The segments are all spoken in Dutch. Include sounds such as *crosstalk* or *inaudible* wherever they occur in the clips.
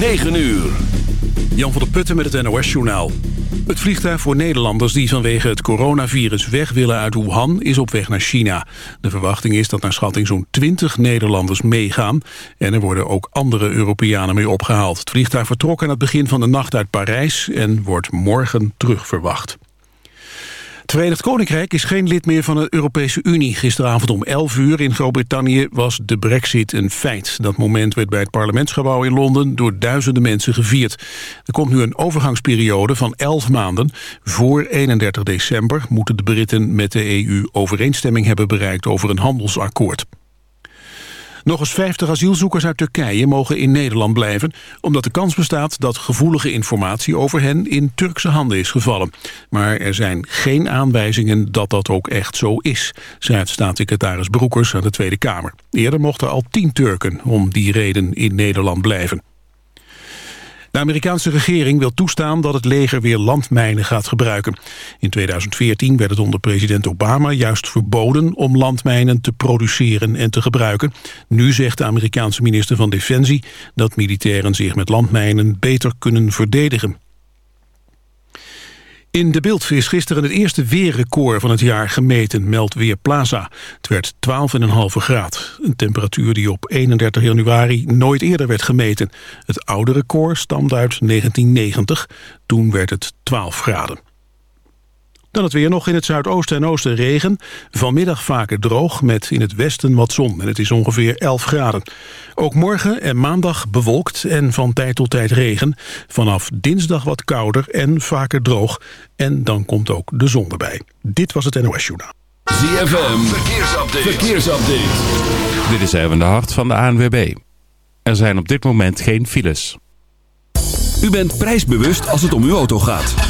9 uur. Jan van der Putten met het NOS-journaal. Het vliegtuig voor Nederlanders die vanwege het coronavirus weg willen uit Wuhan is op weg naar China. De verwachting is dat naar schatting zo'n 20 Nederlanders meegaan. En er worden ook andere Europeanen mee opgehaald. Het vliegtuig vertrok aan het begin van de nacht uit Parijs en wordt morgen terug verwacht. Het Verenigd Koninkrijk is geen lid meer van de Europese Unie. Gisteravond om 11 uur in Groot-Brittannië was de brexit een feit. Dat moment werd bij het parlementsgebouw in Londen door duizenden mensen gevierd. Er komt nu een overgangsperiode van 11 maanden. Voor 31 december moeten de Britten met de EU overeenstemming hebben bereikt over een handelsakkoord. Nog eens 50 asielzoekers uit Turkije mogen in Nederland blijven... omdat de kans bestaat dat gevoelige informatie over hen in Turkse handen is gevallen. Maar er zijn geen aanwijzingen dat dat ook echt zo is... zei staatssecretaris Broekers aan de Tweede Kamer. Eerder mochten al tien Turken om die reden in Nederland blijven. De Amerikaanse regering wil toestaan dat het leger weer landmijnen gaat gebruiken. In 2014 werd het onder president Obama juist verboden om landmijnen te produceren en te gebruiken. Nu zegt de Amerikaanse minister van Defensie dat militairen zich met landmijnen beter kunnen verdedigen. In de beeld is gisteren het eerste weerrecord van het jaar gemeten, meldt Weerplaza. Het werd 12,5 graad, een temperatuur die op 31 januari nooit eerder werd gemeten. Het oude record stamt uit 1990, toen werd het 12 graden. Dan het weer nog in het zuidoosten en oosten regen. Vanmiddag vaker droog met in het westen wat zon. En het is ongeveer 11 graden. Ook morgen en maandag bewolkt en van tijd tot tijd regen. Vanaf dinsdag wat kouder en vaker droog. En dan komt ook de zon erbij. Dit was het NOS Journaal. ZFM, verkeersupdate. verkeersupdate. Dit is even de hart van de ANWB. Er zijn op dit moment geen files. U bent prijsbewust als het om uw auto gaat.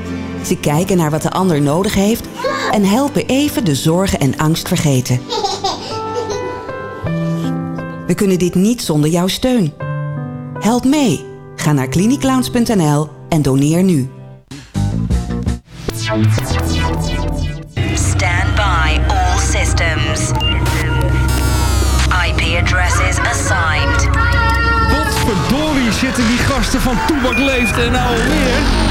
Ze kijken naar wat de ander nodig heeft en helpen even de zorgen en angst vergeten. *laughs* We kunnen dit niet zonder jouw steun. Help mee. Ga naar cliniclowns.nl en doneer nu. Stand by all systems. IP addresses assigned. Wat verdorie zitten die gasten van Toebak Leeft en nou alweer?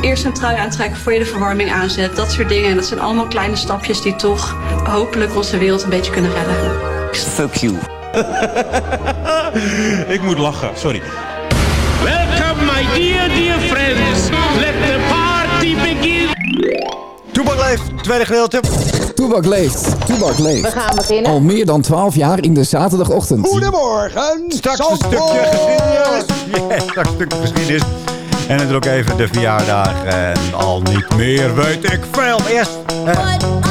eerst een trui aantrekken voor je de verwarming aanzet. Dat soort dingen. En dat zijn allemaal kleine stapjes die toch hopelijk onze wereld een beetje kunnen redden. Fuck you. *laughs* Ik moet lachen, sorry. Welcome, my dear, dear friends. Let the party begin. Toebak leeft, tweede gedeelte. Toebak leeft, Toebak leeft. We gaan beginnen. Al meer dan 12 jaar in de zaterdagochtend. Goedemorgen. Straks een stukje geschiedenis. *laughs* Yes, straks een stukje geschiedenis. En natuurlijk even de verjaardag. En al niet meer weet ik veel. Eerst... eh,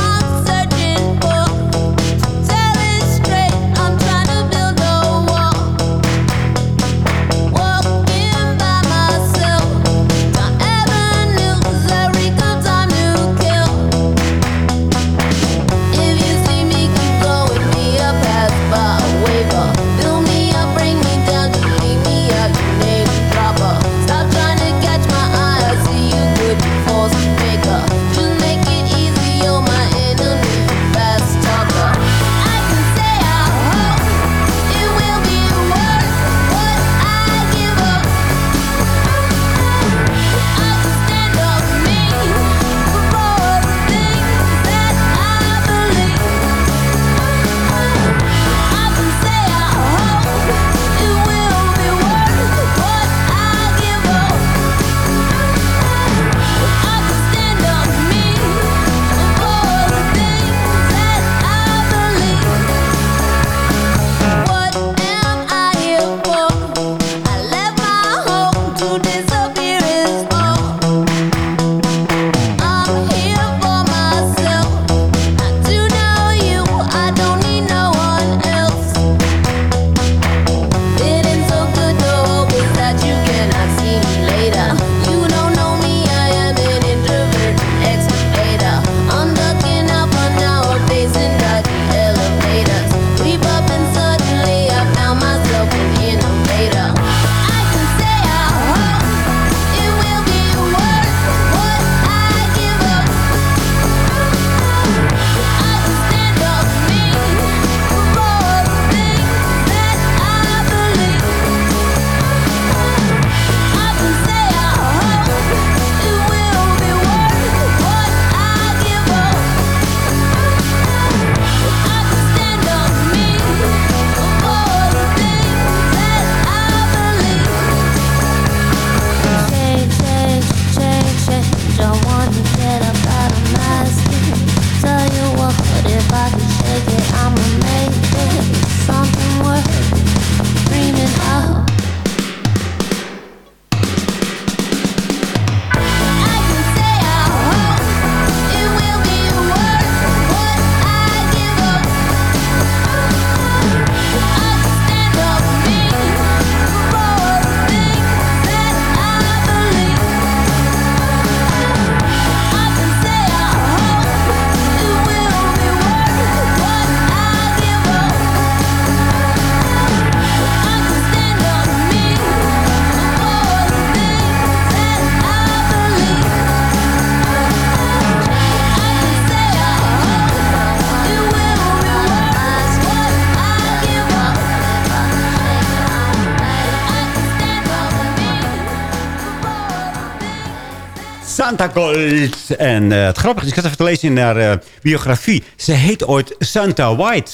Santa Claus. En eh, het grappige is, ik had even te lezen in haar eh, biografie. Ze heet ooit Santa White.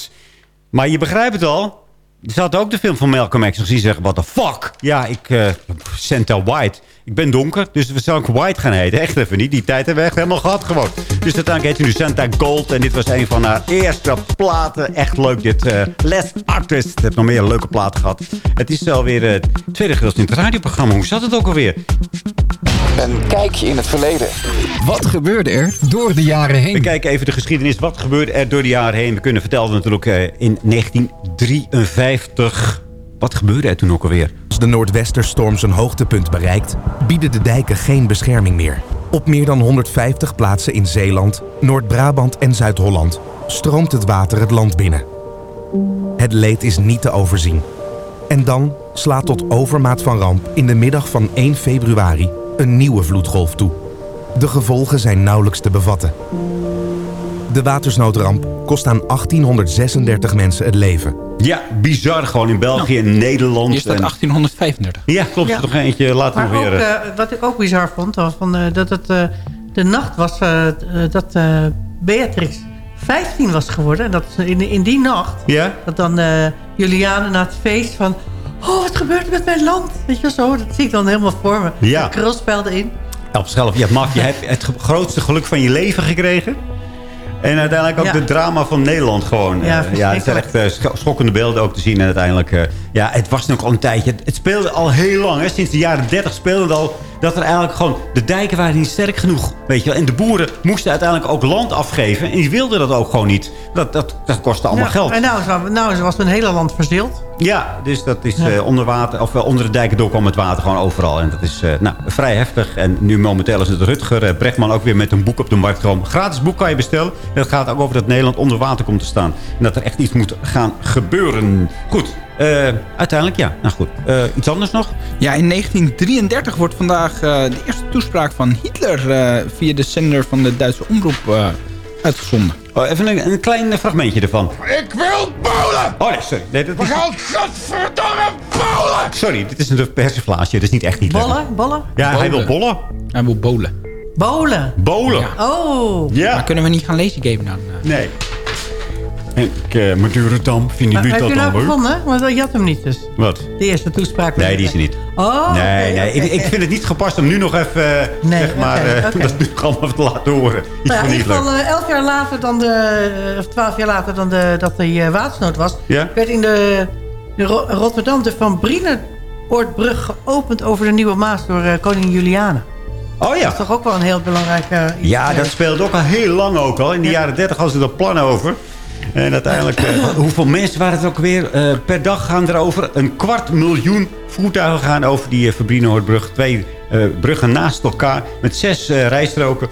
Maar je begrijpt het al. Ze had ook de film van Malcolm X gezien zeggen, what the fuck? Ja, ik, eh, Santa White. Ik ben donker, dus we zou ik White gaan heten. Echt even niet. Die tijd hebben we echt helemaal gehad gewoon. Dus uiteindelijk heet ze nu Santa Gold. En dit was een van haar eerste platen. Echt leuk dit. eh Last Artist. Ik heb nog meer leuke platen gehad. Het is alweer het tweede gedeelte in het radioprogramma. Hoe zat het ook alweer? Een kijkje in het verleden. Wat gebeurde er door de jaren heen? We kijken even de geschiedenis. Wat gebeurde er door de jaren heen? We kunnen vertellen natuurlijk eh, in 1953. Wat gebeurde er toen ook alweer? Als de Noordwesterstorm zijn hoogtepunt bereikt, bieden de dijken geen bescherming meer. Op meer dan 150 plaatsen in Zeeland, Noord-Brabant en Zuid-Holland stroomt het water het land binnen. Het leed is niet te overzien. En dan slaat tot overmaat van ramp in de middag van 1 februari een nieuwe vloedgolf toe. De gevolgen zijn nauwelijks te bevatten. De watersnoodramp kost aan 1836 mensen het leven. Ja, bizar gewoon in België en Nederland. Is dat en- 1835? Ja, klopt. Ja. Nog eentje later Maar nog weer. eh, eh, wat ik ook bizar vond, was van, eh, dat het eh, de nacht was dat eh, Beatrix 15 was geworden. En dat in, in die nacht, Ja? dat dan eh Juliane na het feest van... Oh, wat gebeurt er met mijn land? Weet je zo, dat zie ik dan helemaal voor me. Ja. Een krulspel erin. Op zichzelf, je hebt, maf, je hebt het grootste geluk van je leven gekregen. En uiteindelijk ook Ja. de drama van Nederland gewoon. Ja, Eh, ja het zijn echt eh, scho- schokkende beelden ook te zien. En uiteindelijk, eh, ja, het was nog al een tijdje. Het, het speelde al heel lang. Hè. Sinds de jaren 30 speelde het al dat er eigenlijk gewoon... De dijken waren niet sterk genoeg, weet je wel. En de boeren moesten uiteindelijk ook land afgeven. En die wilden dat ook gewoon niet. Dat, dat, dat kostte allemaal geld. En nou, nou was een hele land verzild. Ja, dus dat is eh, onder water, of eh, onder de dijken door kwam het water gewoon overal. En dat is eh, nou, vrij heftig. En nu momenteel is het Rutger Brechtman ook weer met een boek op de markt gekomen. Gratis boek kan je bestellen. En dat gaat ook over dat Nederland onder water komt te staan. En dat er echt iets moet gaan gebeuren. Goed, eh, uiteindelijk ja. Nou goed, Eh, iets anders nog? Ja, in 1933 wordt vandaag eh, de eerste toespraak van Hitler eh, via de zender van de Duitse omroep eh, uitgezonden. Oh, even een, een klein fragmentje ervan. Ik wil bowlen! Oh nee, sorry. Nee, dat We is... gaan godverdomme bowlen! Sorry, dit is een persiflage. Dit is niet echt Hitler. Bollen, bollen. Ja, hij wil bollen. Hij wil bowlen. Bolen. Bolen. Oh. Ja. Maar kunnen we niet gaan lezen gamen dan? Nee. Ik, uh, vinden Maar jullie heb dat je dan nou leuk? gevonden? Want je had hem niet dus. Wat? De eerste toespraak. Nee, die is er niet. Oh, nee, nee. Ik, ik vind het niet gepast om nu nog even, eh, Nee, zeg maar, oké. *laughs* dat nu allemaal te laten horen. Nou in ieder geval elf jaar later dan de... Of twaalf jaar later dan de, dat die eh, watersnood was... Ja? werd in de, de Ro- Rotterdam de Van Brienenoordbrug geopend over de Nieuwe Maas door koningin Juliana. Oh ja. Dat is toch ook wel een heel belangrijk... eh, iets. Ja, dat speelde ook al heel lang ook al. In de jaren 30 hadden ze er plannen over. En uiteindelijk, eh, *laughs* hoeveel mensen waren het ook weer? Eh, per dag gaan er over een kwart miljoen voertuigen gaan over die uh. Twee eh, bruggen naast elkaar met zes eh, rijstroken.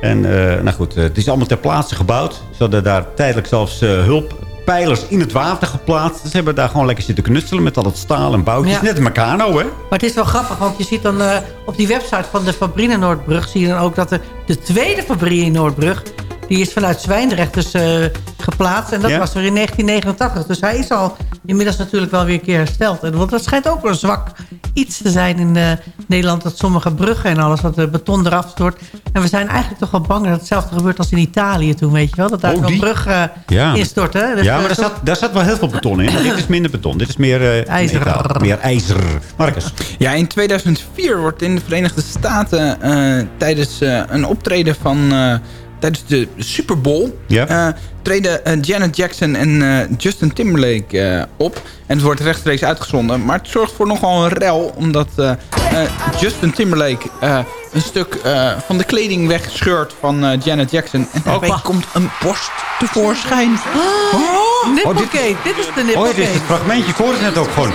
En eh, nou goed, het is allemaal ter plaatse gebouwd. Ze hadden daar tijdelijk zelfs eh, hulppijlers in het water geplaatst. Ze hebben daar gewoon lekker zitten knutselen met al het staal en boutjes. Ja. Net een Meccano, hè? Maar het is wel grappig, want je ziet dan eh, op die website van de Fabrienenoordbrug... zie je dan ook dat de, de tweede Fabrienenoordbrug... die is vanuit Zwijndrecht dus eh, geplaatst. En dat Ja. was er in 1989. Dus hij is al inmiddels natuurlijk wel weer een keer hersteld. En, want dat schijnt ook wel een zwak iets te zijn in eh, Nederland... dat sommige bruggen en alles, dat de beton eraf stort. En we zijn eigenlijk toch wel bang dat hetzelfde gebeurt als in Italië toen, weet je wel? Dat daar Oh, zo'n die? brug eh, Ja. instort, hè? Dus, ja, eh, maar daar zat, daar zat wel heel veel beton in. Dit is minder beton. Dit is meer eh, IJzer. metaal, Meer ijzer. Marcus. Ja, in 2004 wordt in de Verenigde Staten eh, tijdens eh, een optreden van... tijdens de Super Bowl Ja. eh, treden eh, Janet Jackson en eh, Justin Timberlake op. En het wordt rechtstreeks uitgezonden. Maar het zorgt voor nogal een rel. Omdat eh, eh, Justin Timberlake eh, een stuk eh, van de kleding wegscheurt van eh, Janet Jackson. En daarbij komt een borst tevoorschijn. Oh, Nipplegate, dit is de Oh, Nipplegate. dit is het fragmentje. Ik hoorde het net ook gewoon.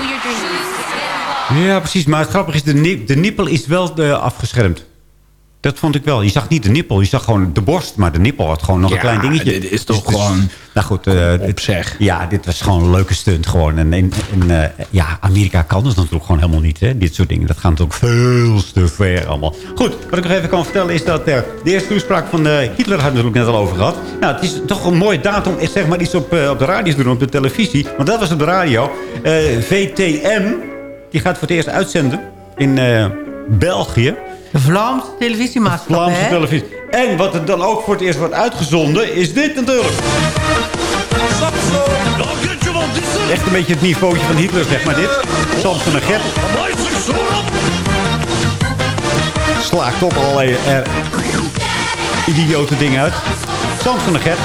Ja, precies. Maar het grappige is, de, ni- de nippel is wel eh, afgeschermd. Dat vond ik wel. Je zag niet de nippel. Je zag gewoon de borst. Maar de nippel had gewoon nog een klein dingetje. dit is toch Dus- dus- gewoon Nou goed. eh, dit, zeg. Ja, dit was gewoon een leuke stunt. Gewoon. En in, in, eh, ja, Amerika kan dat natuurlijk gewoon helemaal niet. Hè? Dit soort dingen. Dat gaat natuurlijk veel te ver allemaal. Goed. Wat ik nog even kan vertellen is dat eh, de eerste toespraak van Hitler we het net al over gehad. Nou, het is toch een mooie datum zeg maar iets op, op de radio te doen. Op de televisie. Want dat was op de radio. VTM. Die gaat voor het eerst uitzenden. In België. De Vlaamse televisiemaatschappij, Vlaamse hè? televisie. En wat er dan ook voor het eerst wordt uitgezonden, is dit natuurlijk. Echt een beetje het niveautje van Hitler, zeg maar dit. Samson en Gert. Slaakt op allerlei eh, idiote dingen uit. Samson en Gert.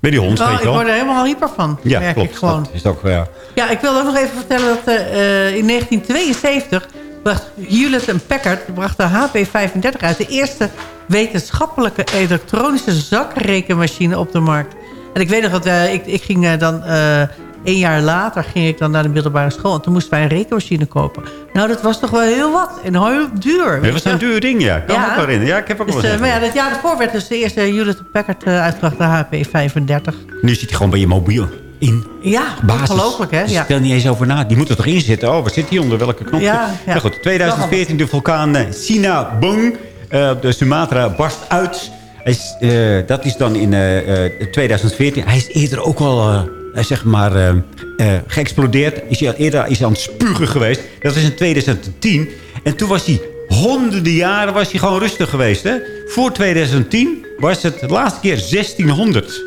Bij die hond, Oh, weet ik je wel. word er helemaal hyper van. Ja, merk klopt. Ik gewoon. Dat is ook, ja. Ja, ik wil ook nog even vertellen dat eh, in 1972 bracht Hewlett en Packard bracht de HP35 uit. De eerste wetenschappelijke elektronische zakrekenmachine op de markt. En ik weet nog dat eh, ik, ik ging eh, dan... eh een jaar later ging ik dan naar de middelbare school. En toen moesten wij een rekenmachine kopen. Nou, dat was toch wel heel wat. En heel duur. Dat was een duur ding, ja. Kan Ja. ook in. Ja, ik heb ook Dus, wel maar ja, dat jaar daarvoor werd dus de eerste Hewlett Packard uitgebracht, de HP35. Nu zit hij gewoon bij je mobiel in. Ja, Basis. ongelooflijk hè? Dus Ja. ik stel niet eens over na. Die moet er toch in zitten? Oh, waar zit die onder? Welke knopje? Ja, ja. Nou goed, 2014 de vulkaan eh, Sinabung eh, op de Sumatra barst uit. Hij is, eh, dat is dan in eh, eh, 2014. Hij is eerder ook al, eh, eh, zeg maar, eh, eh, geëxplodeerd. Is hij al eerder is hij aan het spugen geweest. Dat is in 2010. En toen was hij honderden jaren was hij gewoon rustig geweest. Hè? Voor 2010 was het de laatste keer 1600.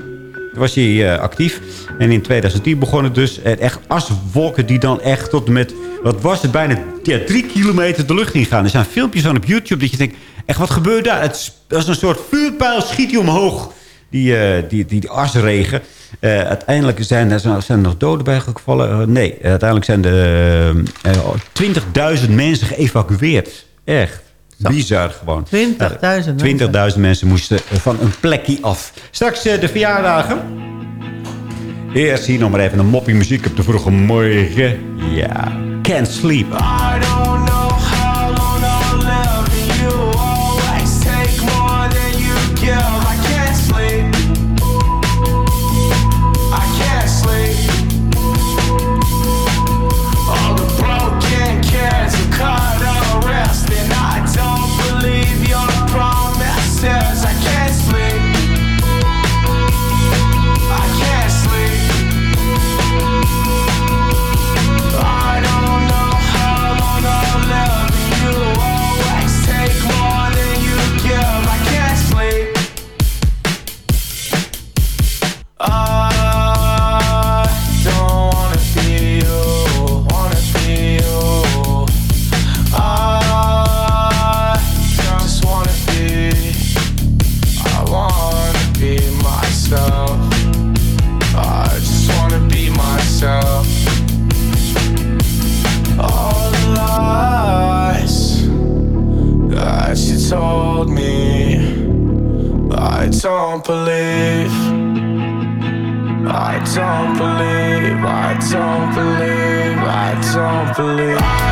Was hij eh, actief. En in 2010 begon het dus echt aswolken die dan echt tot met... Wat was het? Bijna ja, drie kilometer de lucht ingaan. Er zijn filmpjes van op YouTube dat je denkt... Echt, wat gebeurt daar? Het is een soort vuurpijl schiet hij omhoog. Die, eh, die, die, asregen. Eh, uiteindelijk zijn er, zijn er nog doden bij gevallen. Nee, uiteindelijk zijn er 20.000 mensen geëvacueerd. Echt. Bizar gewoon. 20.000 20.000 mensen moesten van een plekje af. Straks eh, de verjaardagen. Eerst hier nog maar even een moppie muziek op de vroege morgen. Ja, Can't Sleep. I don't know don't believe. I don't believe, I don't believe, I don't believe.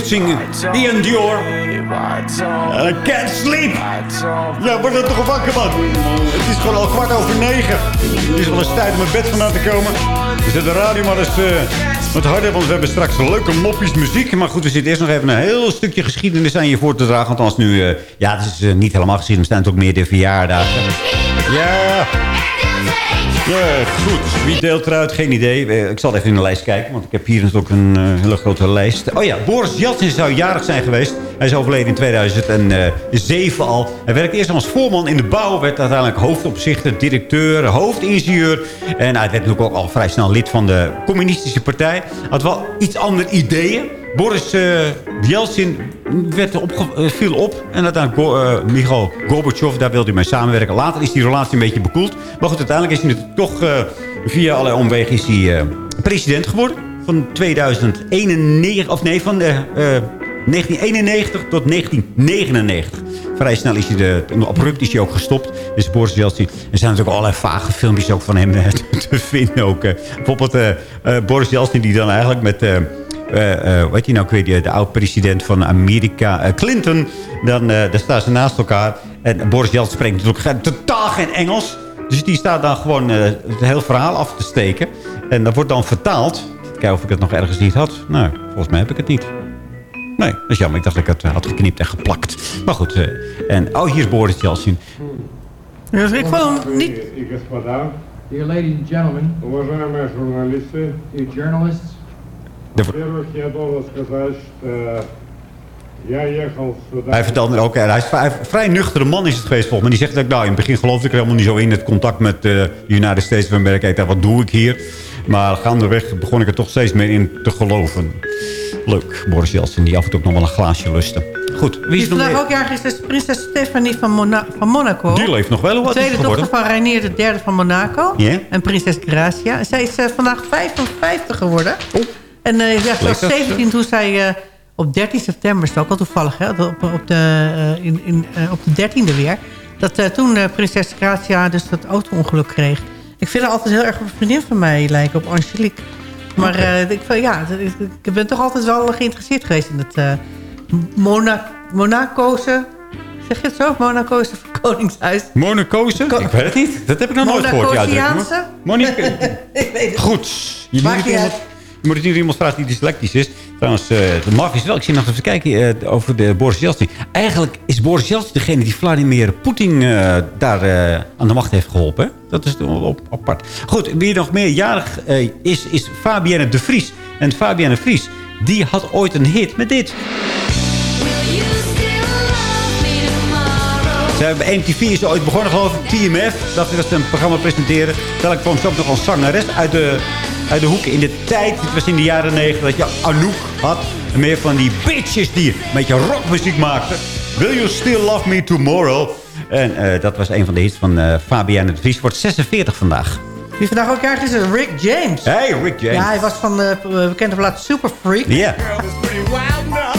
Fusing, The Endure. I can't sleep. Ja, word er toch wakker, man. Het is gewoon al kwart over negen. Het is wel eens tijd om mijn bed vandaan te komen. We zetten de radio maar eens eh, wat harder, want we hebben straks leuke moppies muziek. Maar goed, we zitten eerst nog even een heel stukje geschiedenis aan je voor te dragen. Want als nu, eh, ja, het is eh, niet helemaal geschiedenis, er staan ook meer de verjaardagen. Ja. Ja, goed. Wie deelt eruit? Geen idee. Eh, Ik zal even in de lijst kijken, want ik heb hier natuurlijk een eh, hele grote lijst. Oh ja, Boris Yeltsin zou jarig zijn geweest. Hij is overleden in 2007 al. Hij werkte eerst als voorman in de bouw. Werd uiteindelijk hoofdopzichter, directeur, hoofdingenieur. En hij werd natuurlijk ook al vrij snel lid van de communistische partij. Had wel iets andere ideeën. Boris Yeltsin werd opge- eh, viel op. En uiteindelijk Go eh, Michail Gorbachev, daar wilde hij mee samenwerken. Later is die relatie een beetje bekoeld. Maar goed, uiteindelijk is hij toch eh, via allerlei omwegen is eh, president geworden. Van 2091, of nee, van eh, eh, 1991 tot 1999. Vrij snel is hij de, abrupt is hij ook gestopt. Dus Boris Yeltsin. Er zijn natuurlijk allerlei vage filmpjes ook van hem eh, *laughs* te vinden. Ook, eh. bijvoorbeeld eh, eh, Boris Yeltsin die dan eigenlijk met eh, eh, eh, weet je nou, ik weet niet, de oud-president van Amerika, eh, Clinton. Dan eh, daar staan ze naast elkaar. En Boris Yeltsin spreekt natuurlijk geen- totaal geen Engels. Dus die staat dan gewoon eh, het hele verhaal af te steken. En dat wordt dan vertaald. Kijken of ik het nog ergens niet had. Nou, volgens mij heb ik het niet. Nee, dat is jammer. Ik dacht dat ik het eh, had geknipt en geplakt. Maar goed. eh, en, oh, hier is Boris Yeltsin. Dus ik vond hem niet... И господа, Dear ladies and gentlemen, уважаемые журналисты и journalists, во-первых, я должен сказать, что я ехал сюда... Hij vertelde ook, en hij is vrij, vrij nuchtere man is het geweest volgens mij. Die zegt ook, nou, in het begin geloofde ik er helemaal niet zo in. Het contact met de United States of America. Ik dacht, wat doe ik hier? Maar gaandeweg begon ik er toch steeds meer in te geloven. Leuk, Boris Jeltsin, die af en toe ook nog wel een glaasje lusten. Goed, wie Wie is nog vandaag meer? ook jarig is, is prinses Stephanie van, Mona- van Monaco. Die leeft nog wel. Hoe De oud is ze tweede geworden? dochter van Rainier de derde van Monaco. Ja. En prinses Gracia. En zij is eh, vandaag 55 geworden. En eh ja, ze was Lekker. 17 toen zij eh, op 13 september, is het ook al toevallig, hè, op, op, de, eh, in, in, op de 13e weer. Dat toen prinses Gracia dus dat auto-ongeluk kreeg. Ik vind haar altijd heel erg op een vriendin van mij lijken, op Angelique. Maar eh, ik, vind, ja, ik, ik ben toch altijd wel geïnteresseerd geweest in het Mona, Monacoze... Zeg je het zo? Monacoze *laughs* koningshuis. Monacoze? Ik weet het niet. Dat heb ik nog nooit gehoord. *laughs* Ik weet het. Goed. Je moet, niet het moet het niet iemand die dyslectisch is. Trouwens, eh de maf is wel. Ik zie nog even kijken eh, over de Boris Yeltsin. Eigenlijk is Boris Yeltsin degene die Vladimir Poetin eh, daar aan de macht heeft geholpen. hè? Dat is op, apart. Goed, wie nog meer jarig eh, is, is Fabienne de Vries. En Fabienne de Vries, die had ooit een hit met dit. Ze hebben MTV is ooit begonnen, geloof ik. TMF, dat ze een programma presenteren. Dadelijk kwam ze ook nog als zangeres uit de, uit de hoek in de tijd. Het was in de jaren negentig dat je Anouk had. En meer van die bitches die een beetje rockmuziek maakten. Will You Still Love Me Tomorrow? En eh, dat was een van de hits van eh Fabienne de Vries. Wordt 46 vandaag. Wie vandaag ook jarig is, Rick James. Hey, Rick James. Ja, hij was van de uh, bekende plaat Super Freak. Ja.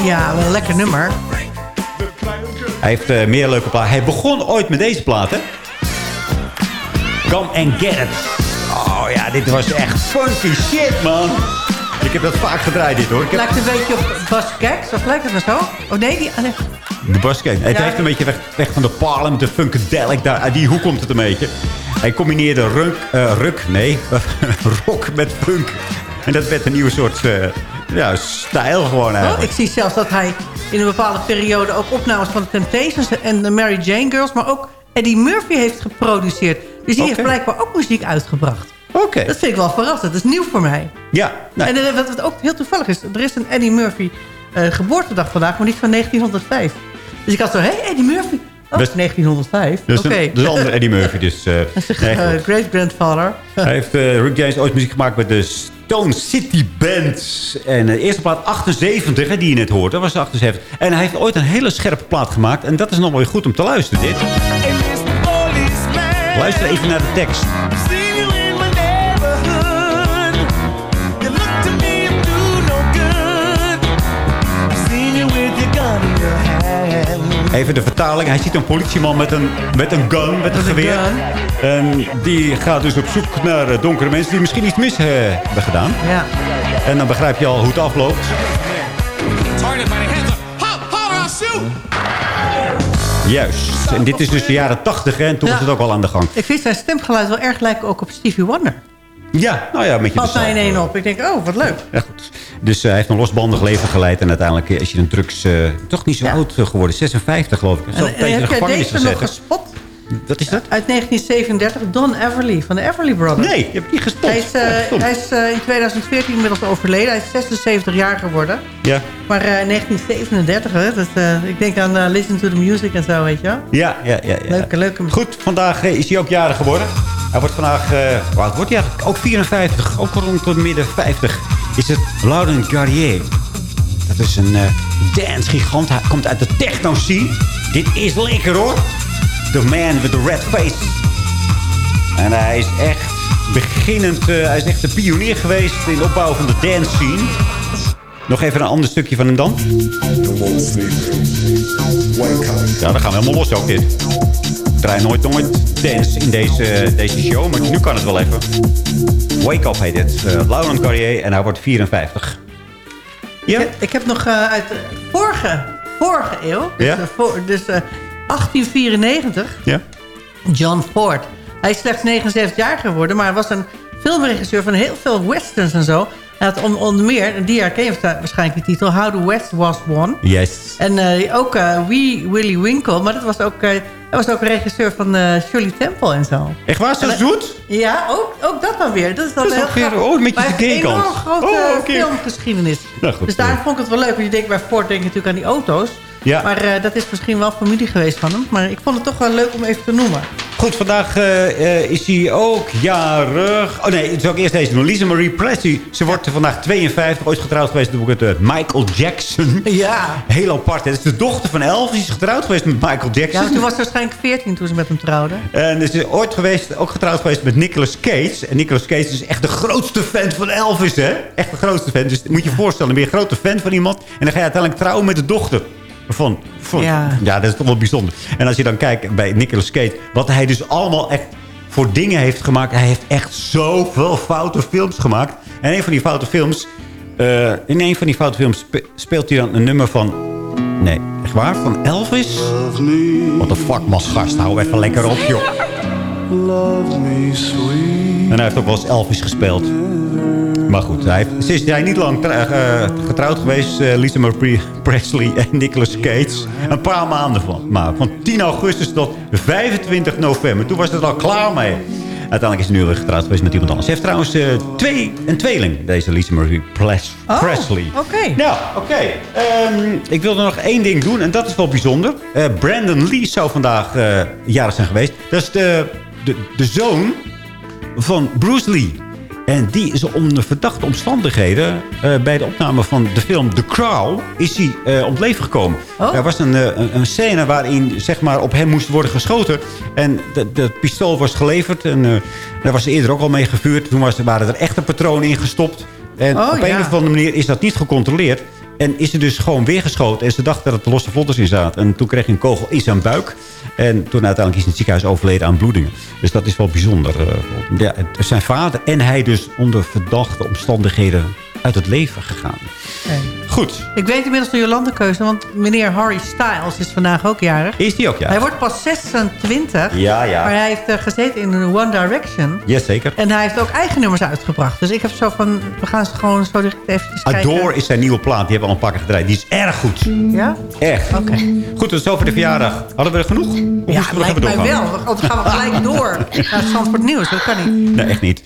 Ja, wel een lekker nummer. Hij heeft eh, meer leuke platen. Hij begon ooit met deze plaat, hè? Come and get it. Oh ja, dit was echt funky shit, man. Ik heb dat vaak gedraaid, dit hoor. Ik heb... Lijkt een beetje op Bas Gags, of lijkt het nou zo? Oh nee, die... ah. De basket. Het Ja. heeft een beetje weg, weg van de Parliament, de Funkadelic. Daar, uit die hoek komt het een beetje. Hij combineerde ruk, eh, ruk nee, *laughs* rock met funk. En dat werd een nieuwe soort eh, ja, stijl gewoon Oh, eigenlijk. ik zie zelfs dat hij in een bepaalde periode ook opnames van de Temptations en de Mary Jane Girls, maar ook Eddie Murphy heeft geproduceerd. Dus die Oké. heeft blijkbaar ook muziek uitgebracht. Oké. Dat vind ik wel verrassend. Dat is nieuw voor mij. Ja, nou, En eh, wat, wat ook heel toevallig is, er is een Eddie Murphy eh, geboortedag vandaag, maar niet van 1905. Dus ik had zo, hé, hey, Eddie Murphy. Oh, Dus- 1905. dus een, dus een andere Eddie Murphy. Dus, *laughs* eh, Dat is nee, eh, goed. great-grandfather. Hij heeft eh, Rick James ooit muziek gemaakt met de Stone City Band. En de eerste plaat 78, hè, die je net hoort. Dat was 78. En hij heeft ooit een hele scherpe plaat gemaakt. En dat is nog wel weer goed om te luisteren, dit. Luister even naar de tekst. Even de vertaling. Hij ziet een politieman met een, met een gun, met een geweer. En die gaat dus op zoek naar eh, donkere mensen die misschien iets mis eh, hebben gedaan. Ja. En dan begrijp je al hoe het afloopt. Juist. En dit is dus de jaren 80 hè, en toen Ja. was het ook al aan de gang. Ik vind zijn stemgeluid wel erg lijken ook op Stevie Wonder. Ja, nou ja, met je Valt mij in één op. Ik denk, oh, wat leuk. Ja, goed. Dus eh, hij heeft een losbandig leven geleid. En uiteindelijk eh, is hij een drugs... eh, toch niet zo oud geworden. 56 geloof ik. Al En, en heb jij gevangenis deze nog gespot? Wat is dat? Uit 1937, Don Everly van de Everly Brothers. Nee, je hebt niet gespot. Hij is, eh, hij is eh, in 2014 inmiddels overleden. Hij is 76 jaar geworden. Ja, Maar eh, in 1937, hè, dat, eh, ik denk aan eh, Listen to the Music en zo, weet je wel. ja, ja. ja, ja. Leuke, leuke. Goed, vandaag eh, is hij ook jarig geworden. Hij wordt vandaag, eh oud wordt hij eigenlijk? Ook 54, ook rond de midden 50. Is het Laurent Garnier. Dat is een eh dancegigant. Hij komt uit de techno scene. Dit is lekker hoor. The man with the red face. En hij is echt beginnend, eh, hij is echt de pionier geweest in de opbouw van de dance scene. Nog even een ander stukje van hem dan. Ja, dan gaan we helemaal los ook dit. Ik draai nooit, nooit dance in deze, deze show, maar nu kan het wel even. Wake Up heet dit. Uh, Laurent Carrier en hij wordt 54. Ja? Ik, ik heb nog eh, uit de vorige, vorige eeuw, dus, Ja? eh, voor, dus eh, 1894, Ja? John Ford. Hij is slechts 79 jaar geworden, maar hij was een filmregisseur van heel veel westerns en zo. Hij had on- onder meer, die jaar ken je waarschijnlijk die titel, How the West Was Won. Yes. En eh, ook eh Wee Willy Winkle, maar dat was ook, eh, hij was ook regisseur van Shirley Temple en zo. Echt waar, zo zoet? Ja, ook, ook dat dan weer. Dat is dan Dat is heel weer- oh, een de heeft een enorm grote Oh, filmgeschiedenis. Nou, goed, dus daarom eh. vond ik het wel leuk. Want je denkt bij Ford denk je natuurlijk aan die auto's. Ja. Maar eh, dat is misschien wel familie geweest van hem. Maar ik vond het toch wel leuk om even te noemen. Goed, vandaag eh, eh, is hij ook jarig. Oh nee, het is ook eerst deze doen. Lisa Marie Presley. Ze wordt vandaag 52. Ooit getrouwd geweest met uh, Michael Jackson. Ja. Heel apart. Het is de dochter van Elvis. Ze is getrouwd geweest met Michael Jackson. Ja, toen was ze waarschijnlijk 14 toen ze met hem trouwde. En ze is ooit geweest, ook getrouwd geweest met Nicolas Cage. En Nicolas Cage is echt de grootste fan van Elvis, hè? Echt de grootste fan. Dus moet je je voorstellen, ben je een grote fan van iemand... en dan ga je uiteindelijk trouwen met de dochter. Van, van, Ja. ja. dat is toch wel bijzonder. En als je dan kijkt bij Nicolas Cage... wat hij dus allemaal echt voor dingen heeft gemaakt... hij heeft echt zoveel foute films gemaakt. En een van die foute films... eh, in een van die foute films spe- speelt hij dan een nummer van... Nee, echt waar? Van Elvis? Wat de fuck, man, gast. Hou even lekker op, joh. En hij heeft ook wel eens Elvis gespeeld. Maar goed, hij heeft, ze is hij niet lang eh, getrouwd geweest. eh, Lisa Marie Presley *laughs* en Nicolas Cage. Een paar maanden van. Maar van 10 augustus tot 25 november. Toen was het al klaar mee. Uiteindelijk is ze nu weer getrouwd geweest met iemand anders. Ze heeft trouwens eh, twee, een tweeling, deze Lisa Marie Ples- Oh, Presley. oké. Nou, oké. Ehm, ik wilde nog één ding doen en dat is wel bijzonder. Brandon Lee zou vandaag jarig zijn geweest. Dat is de, de, de zoon van Bruce Lee. En die is onder verdachte omstandigheden... eh, bij de opname van de film The Crow... is hij eh, om het leven gekomen. Er was een, eh, een, scène waarin zeg maar, op hem moest worden geschoten. En de pistool was geleverd. En daar was eerder ook al mee gevuurd. Toen was, waren er echte patronen in gestopt. En Oh, op een of andere manier is dat niet gecontroleerd. En is er dus gewoon weer geschoten. En ze dachten dat er losse vlotters in zaten. En toen kreeg hij een kogel in zijn buik. En toen uiteindelijk is in het ziekenhuis overleden aan bloedingen. Dus dat is wel bijzonder. eh. Ja, zijn vader en hij dus onder verdachte omstandigheden uit het leven gegaan. Goed. Ik weet inmiddels de Jolande-keuze, want meneer Harry Styles is vandaag ook jarig. Is die ook jarig? Hij wordt pas 26. Ja, ja. Maar hij heeft eh, gezeten in One Direction. Jazeker. En hij heeft ook eigen nummers uitgebracht. Dus ik heb zo van, we gaan ze gewoon zo direct eventjes kijken. Adore is zijn nieuwe plaat. Die hebben we al een paar keer gedraaid. Die is erg goed. Ja? Echt. Oké. Goed, dat is over de verjaardag. Hadden we er genoeg? Of Ja, we lijkt even mij wel. Want dan gaan we gelijk door *laughs* naar het Zandvoort Nieuws. Dat kan niet. Nee, echt niet.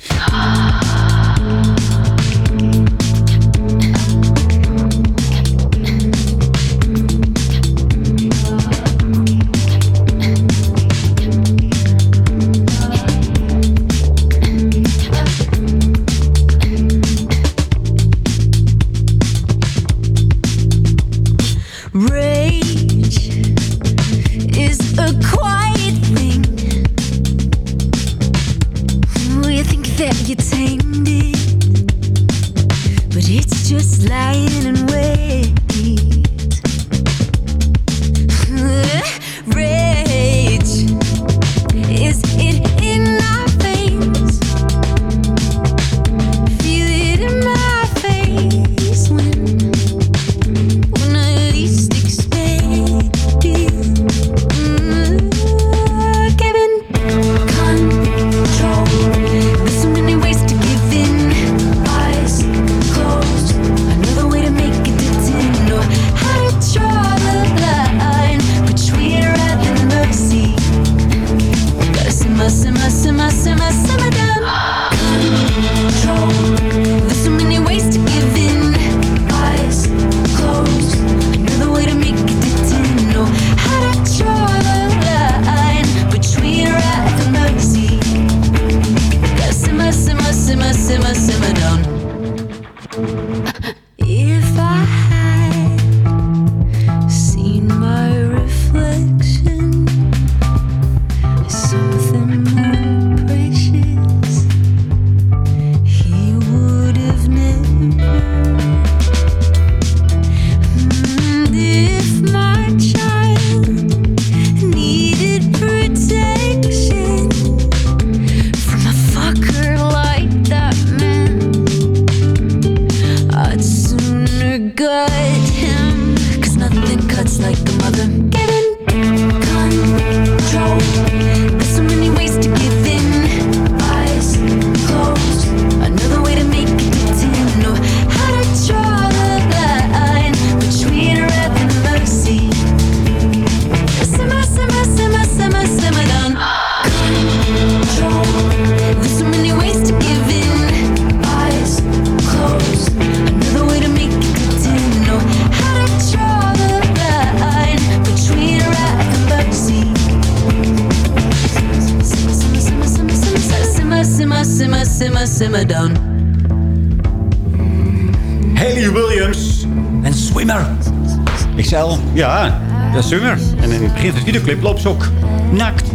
De Swimmer. En in het begin van de videoclip loopt ze ook naakt.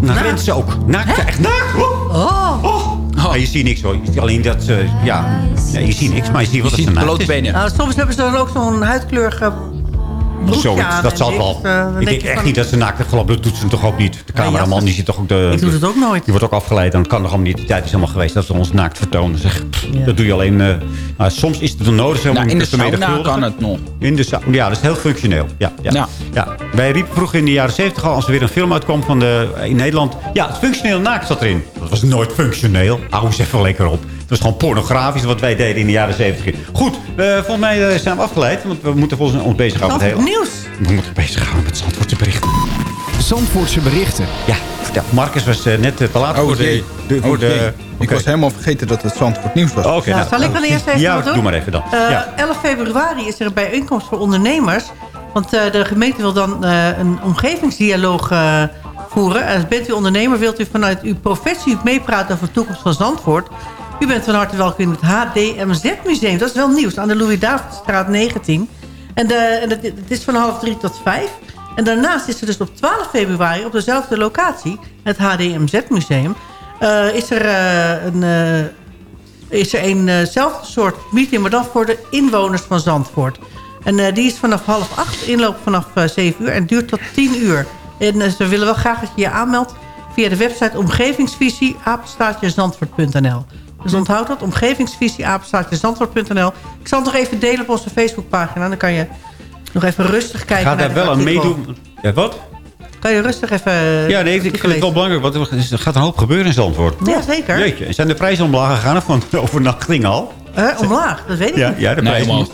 Dan rent ze ook. Naakt, echt naakt. Oh. Oh. Maar je ziet niks hoor. Je ziet alleen dat ze, ja, ja, je ziet niks, maar je ziet wel dat ze naakt is. Nou, soms hebben ze dan ook zo'n huidkleurige broekje Zoiets, dat en zal wel. eh, ik denk echt van- niet dat ze naakt geloof. Dat doet ze toch ook niet. De cameraman die zit toch ook de... Ik doe het ook nooit. Die wordt ook afgeleid. Dan kan nog allemaal niet. De tijd is helemaal geweest dat ze ons naakt vertonen. Zeg, pff, Dat doe je alleen... eh, nou, soms is het dan nodig. Nou, in de sauna kan het nog. In de sauna. Ja, dat is heel functioneel. Ja, ja. Ja. Ja. Wij riepen vroeger in de jaren 70 al... als er weer een film uitkwam van de, in Nederland... Ja, het functioneel naakt zat erin. Dat was nooit functioneel. Hou eens even lekker op. Het was gewoon pornografisch wat wij deden in de jaren 70. Goed, eh, volgens mij eh, zijn we afgeleid. Want we moeten volgens ons bezighouden met heel... nieuws. We moeten bezighouden met Zandvoortse berichten. Zandvoortse berichten. Ja, vertel. Marcus was eh, net te laat voor de... de, voor Oh, de. Ik was helemaal vergeten dat het Zandvoort nieuws was. Oké, Ja, nou, zal ik dan nou, eerst even Ja, doen? doe maar even dan. Eh, ja. 11 februari is er een bijeenkomst voor ondernemers. Want eh, de gemeente wil dan eh, een omgevingsdialoog eh, voeren. En bent u ondernemer, wilt u vanuit uw professie meepraten over de toekomst van Zandvoort... U bent van harte welkom in het HDMZ-museum. Dat is wel nieuws, aan de Louis-Davidstraat 19. En, de, en het, is van half drie tot vijf. En daarnaast is er dus op 12 februari op dezelfde locatie... het HDMZ-museum... eh, is er eh, een... eh, is er eenzelfde soort meeting, maar dan voor de inwoners van Zandvoort. En eh, die is vanaf half acht, inloop vanaf eh, zeven uur en duurt tot tien uur. En eh, ze willen wel graag dat je je aanmeldt via de website omgevingsvisie. Dus onthoud dat, omgevingsvisie zandvoort.nl. Ik zal het nog even delen op onze Facebookpagina. Dan kan je nog even rustig kijken Ga daar wel aan meedoen. Ja, wat? Kan je rustig even... Ja, nee, ik vind het wel belangrijk. Want er gaat een hoop gebeuren in Zandvoort. Ja, zeker. Jeetje, en zijn de prijzen omlaag gegaan of van de overnachting al? Eh, omlaag, dat weet ik Ja, niet. ja de Nee, prijzen omhoog.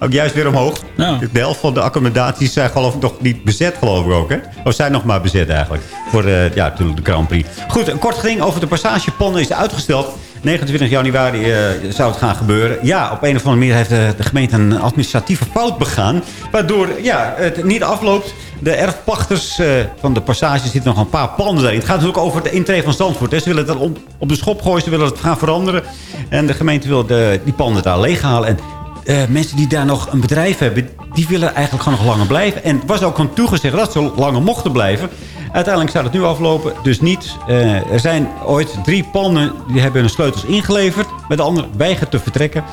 ook juist weer omhoog. Ja. De helft van de accommodaties zijn geloof ik nog niet bezet, geloof ik ook. Hè? Of zijn nog maar bezet eigenlijk. Voor eh, ja, natuurlijk de Grand Prix. Goed, een kort ding over de passagepannen is uitgesteld. 29 januari eh, zou het gaan gebeuren. Ja, op een of andere manier heeft de, de gemeente een administratieve fout begaan. Waardoor ja, het niet afloopt. De erfpachters eh, van de passage zitten nog een paar panden erin. Het gaat natuurlijk over de intree van Zandvoort. Ze willen het op, de schop gooien. Ze willen het gaan veranderen. En de gemeente wil de, die panden daar leeghalen. En eh, mensen die daar nog een bedrijf hebben... die willen eigenlijk gewoon nog langer blijven. En het was ook aan toegezegd dat ze langer mochten blijven. Uiteindelijk zou het nu aflopen. Dus niet. Eh, er zijn ooit drie panden die hebben hun sleutels ingeleverd. Met de andere weigert te vertrekken.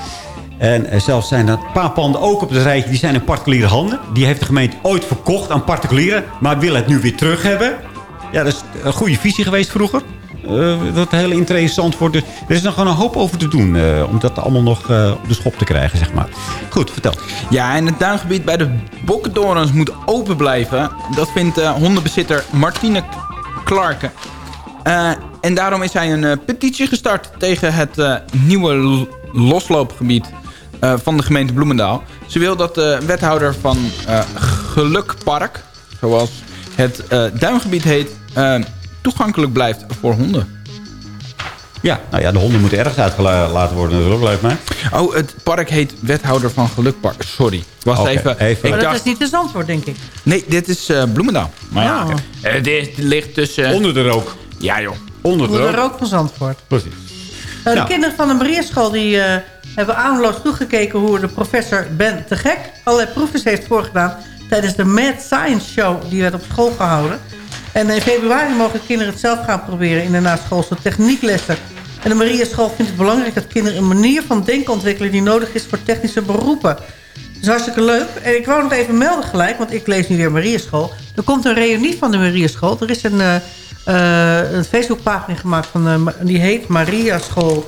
En eh, zelfs zijn er een paar panden ook op het rijtje. Die zijn in particuliere handen. Die heeft de gemeente ooit verkocht aan particulieren. Maar wil het nu weer terug hebben. Ja, dat is een goede visie geweest vroeger. Eh, dat hele interessant wordt. Dus er is nog gewoon een hoop over te doen. eh, om dat allemaal nog eh, op de schop te krijgen, zeg maar. Goed, vertel. Ja, en het duingebied bij de Bokkendorens moet open blijven. Dat vindt hondenbezitter Martine Clarke. En daarom is hij een petitie gestart tegen het nieuwe losloopgebied van de gemeente Bloemendaal. Ze wil dat de wethouder van Gelukpark, zoals het duingebied heet, toegankelijk blijft voor honden. Ja, nou ja, de honden moeten ergens uitgelaten worden natuurlijk, lijkt mij. Oh, het park heet wethouder van Gelukpark. Sorry. Ik was even... even. Ik Maar dat dacht, is niet de Zandvoort, denk ik. Nee, dit is eh, Bloemendaal. Maar ja, Oh. eh, het ligt tussen... Onder de rook. Ja, joh. Onder de Onder de rook. rook van Zandvoort. Precies. Nou, Nou. De kinderen van de Mariaschool die, eh, hebben aanloos toegekeken... hoe de professor Ben te gek allerlei proefjes heeft voorgedaan... tijdens de Mad Science Show die werd op school gehouden. En in februari mogen de kinderen het zelf gaan proberen... in de naschoolse technieklessen. En de Mariaschool vindt het belangrijk dat kinderen... een manier van denken ontwikkelen die nodig is voor technische beroepen. Dat is hartstikke leuk. En ik wou nog even melden gelijk, want ik lees nu weer Mariaschool. Er komt een reunie van de Mariaschool. Er is een, eh, een Facebookpagina gemaakt van, eh, die heet Mariaschool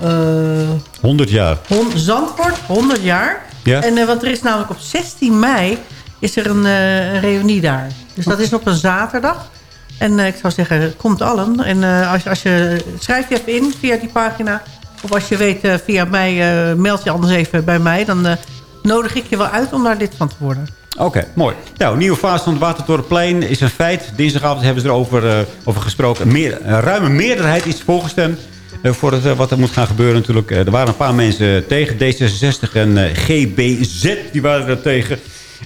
eh 100 jaar. Zandvoort, 100 jaar. Ja. En, want er is namelijk op 16 mei is er een, een reunie daar. Dus dat is op een zaterdag. En eh, ik zou zeggen, komt allen. En eh, als, als je, schrijf je even in via die pagina. Of als je weet via mij, meld je anders even bij mij. Dan nodig ik je wel uit om daar lid van te worden. Oké, mooi. Nou, nieuwe fase van het Watertorenplein is een feit. Dinsdagavond hebben ze erover uh, over gesproken. Meer, een ruime meerderheid is voorgestemd. Uh, voor het, uh, wat er moet gaan gebeuren natuurlijk. er waren een paar mensen tegen. D66 en GBZ, die waren er tegen.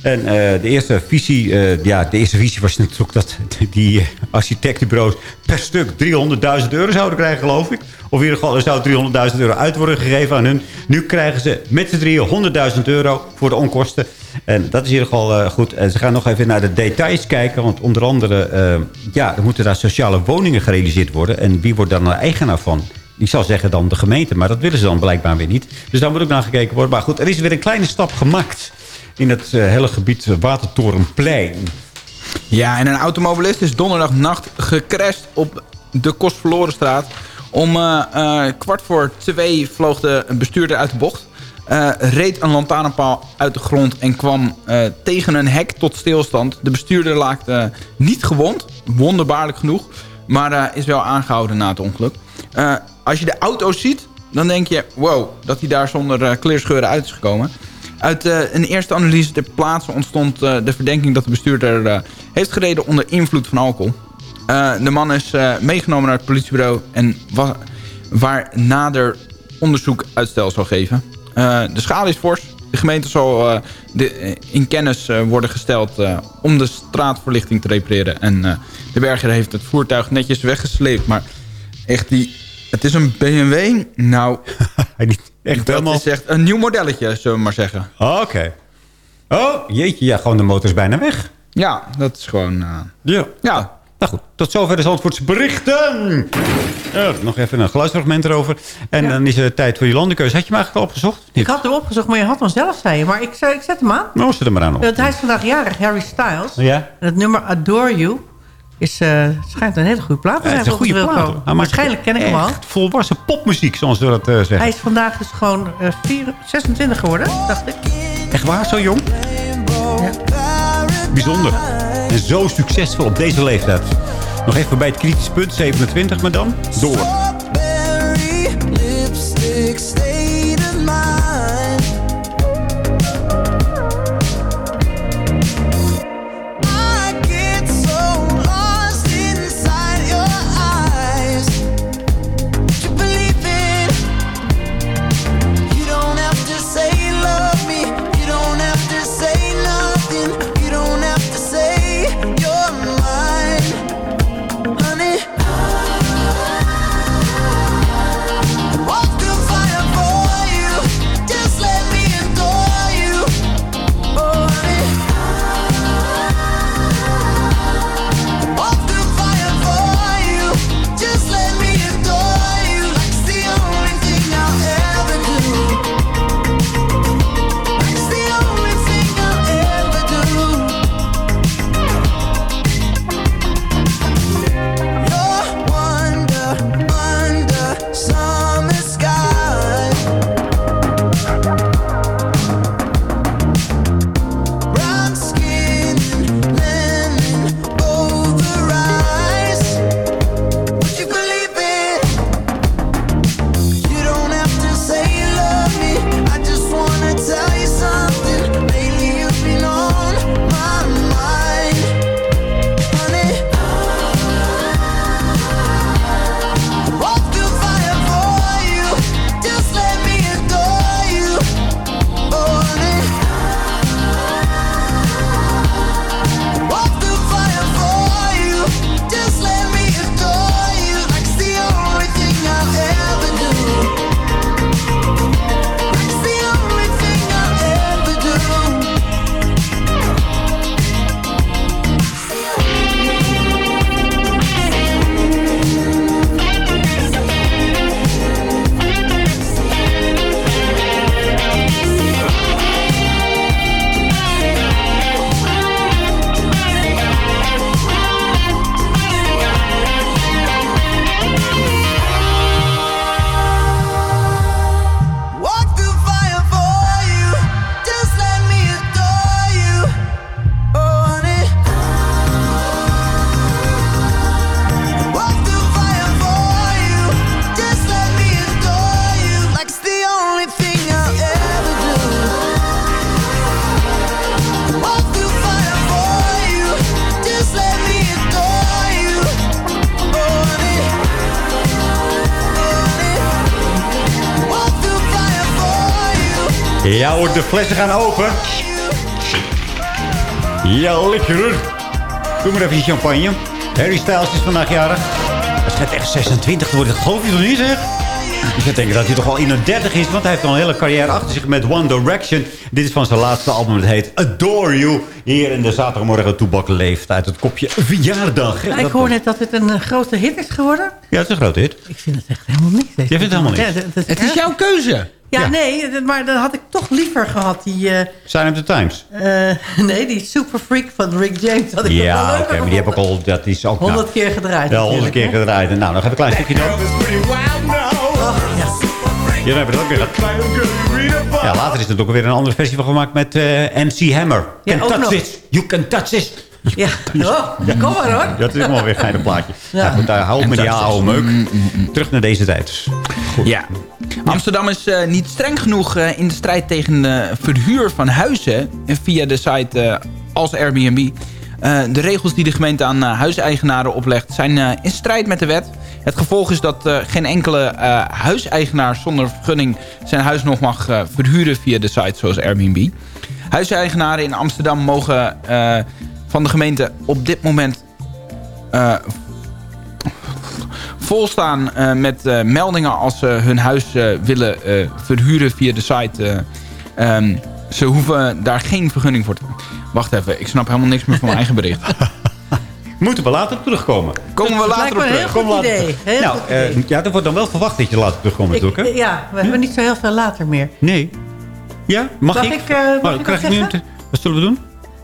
En eh, de eerste visie, eh, ja, de eerste visie was natuurlijk dat die eh, architectenbureaus per stuk 300.000 euro zouden krijgen, geloof ik. Of in ieder geval, er zou 300.000 euro uit worden gegeven aan hun. Nu krijgen ze met z'n drieën 100.000 euro voor de onkosten. En dat is in ieder geval goed. En ze gaan nog even naar de details kijken. Want onder andere, ja, er moeten daar sociale woningen gerealiseerd worden. En wie wordt dan de eigenaar van? Ik zou zeggen dan de gemeente, maar dat willen ze dan blijkbaar weer niet. Dus daar moet ook naar gekeken worden. Maar goed, er is weer een kleine stap gemaakt in het eh, hele gebied Watertorenplein. Ja, en een automobilist is donderdagnacht gecrashed op de Kostverlorenstraat. Om eh, eh, kwart voor twee vloog de bestuurder uit de bocht. Eh, reed een lantaarnpaal uit de grond en kwam eh, tegen een hek tot stilstand. De bestuurder laakte niet gewond, wonderbaarlijk genoeg. Maar eh, is wel aangehouden na het ongeluk. Eh, als je de auto's ziet, dan denk je... wow, dat hij daar zonder eh, kleerscheuren uit is gekomen. Uit eh, een eerste analyse ter plaatse ontstond eh, de verdenking dat de bestuurder eh, heeft gereden onder invloed van alcohol. De man is meegenomen naar het politiebureau en wa- waar nader onderzoek uitstel zal geven. De schade is fors. De gemeente zal de, in kennis worden gesteld om de straatverlichting te repareren. En de berger heeft het voertuig netjes weggesleept. Maar echt die... Het is een BMW. Nou, *laughs* echt dat helemaal- is echt een nieuw modelletje, zullen we maar zeggen. Oké. Oh, jeetje. Ja, gewoon de motor is bijna weg. Ja, dat is gewoon... eh, Ja. Ja. Nou goed, tot zover de Zandvoortse berichten. Ja, nog even een geluidsfragment erover. En dan is het tijd voor die landenkeuze. Had je hem eigenlijk al opgezocht? Ik had hem opgezocht, maar je had hem zelf, zei je. Maar ik, zei- ik zet hem aan. Nou, zet hem maar aan op. Want hij is vandaag jarig, Harry Styles. Ja? En het nummer Adore You is, eh, schijnt een hele goede plaat te Ja, zijn. het is een goede plaat. Hij maakt Waarschijnlijk ken ik hem al. volwassen popmuziek, zoals we dat eh, zeggen. Hij is vandaag dus gewoon eh, vier- 26 geworden, dacht ik. Echt waar, zo jong? Bijzonder. En zo succesvol op deze leeftijd. Nog even bij het kritisch punt, 27, maar dan door. Ja hoor, de flessen gaan open. Ja, lekker. Doe maar even die champagne. Harry Styles is vandaag jarig. Hij schijnt echt 26 te worden. Dat geloof je toch niet, zeg? Ik denken dat hij toch al in de 30 is. Want hij heeft al een hele carrière achter zich met One Direction. Dit is van zijn laatste album. Het heet Adore You. Hier in de zaterdagmorgen Toebak leeft uit het kopje verjaardag. Ja, ik hoor net dat het een eh, grote hit is geworden. Ja, het is een grote hit. Ik vind het echt helemaal niks. Jij vindt het helemaal niks? Ja, dat- dat Het is jouw keuze. Ja, nee, dat- maar dan had ik toch liever gehad die... eh, Sign of the Times. eh, *laughs* nee, die Super Freak van Rick James. Had ik wel Ja, oké, maar die heb ik al... Dat is ook... nou, 100 keer gedraaid. Ja, honderd keer gedraaid. En Nou, nog even een klein stukje door. Ja, dan hebben we dat ook weer. Ja, later is er ook weer een andere versie van gemaakt met eh, MC Hammer. Ja, can ook touch this. You can touch this. *laughs* Ja, oh, kom maar hoor. Dat is wel weer een geile plaatje. Ja. Ja. goed, daar hou ik me die oude this. meuk. Terug naar deze tijd. Ja. Amsterdam is eh, niet streng genoeg eh, in de strijd tegen de verhuur van huizen eh, via de site eh, als Airbnb. Eh, de regels die de gemeente aan eh, huiseigenaren oplegt zijn eh, in strijd met de wet. Het gevolg is dat eh, geen enkele eh, huiseigenaar zonder vergunning zijn huis nog mag eh, verhuren via de site zoals Airbnb. Huiseigenaren in Amsterdam mogen eh, van de gemeente op dit moment eh, volstaan eh, met eh, meldingen als ze hun huis eh, willen eh, verhuren via de site. eh, ehm, ze hoeven daar geen vergunning voor te... Wacht even, ik snap helemaal niks meer van mijn eigen bericht. *laughs* Moeten we later op terugkomen. Komen we later op terug. Kom later idee. terug. Heel nou, eh, ja, er wordt dan wel verwacht dat je later terugkomt natuurlijk, hè? ja, we hebben niet zo heel veel later meer. Nee. Ja, mag Mag ik? ik, eh, mag ik ik nu zeggen? een- Wat zullen we doen?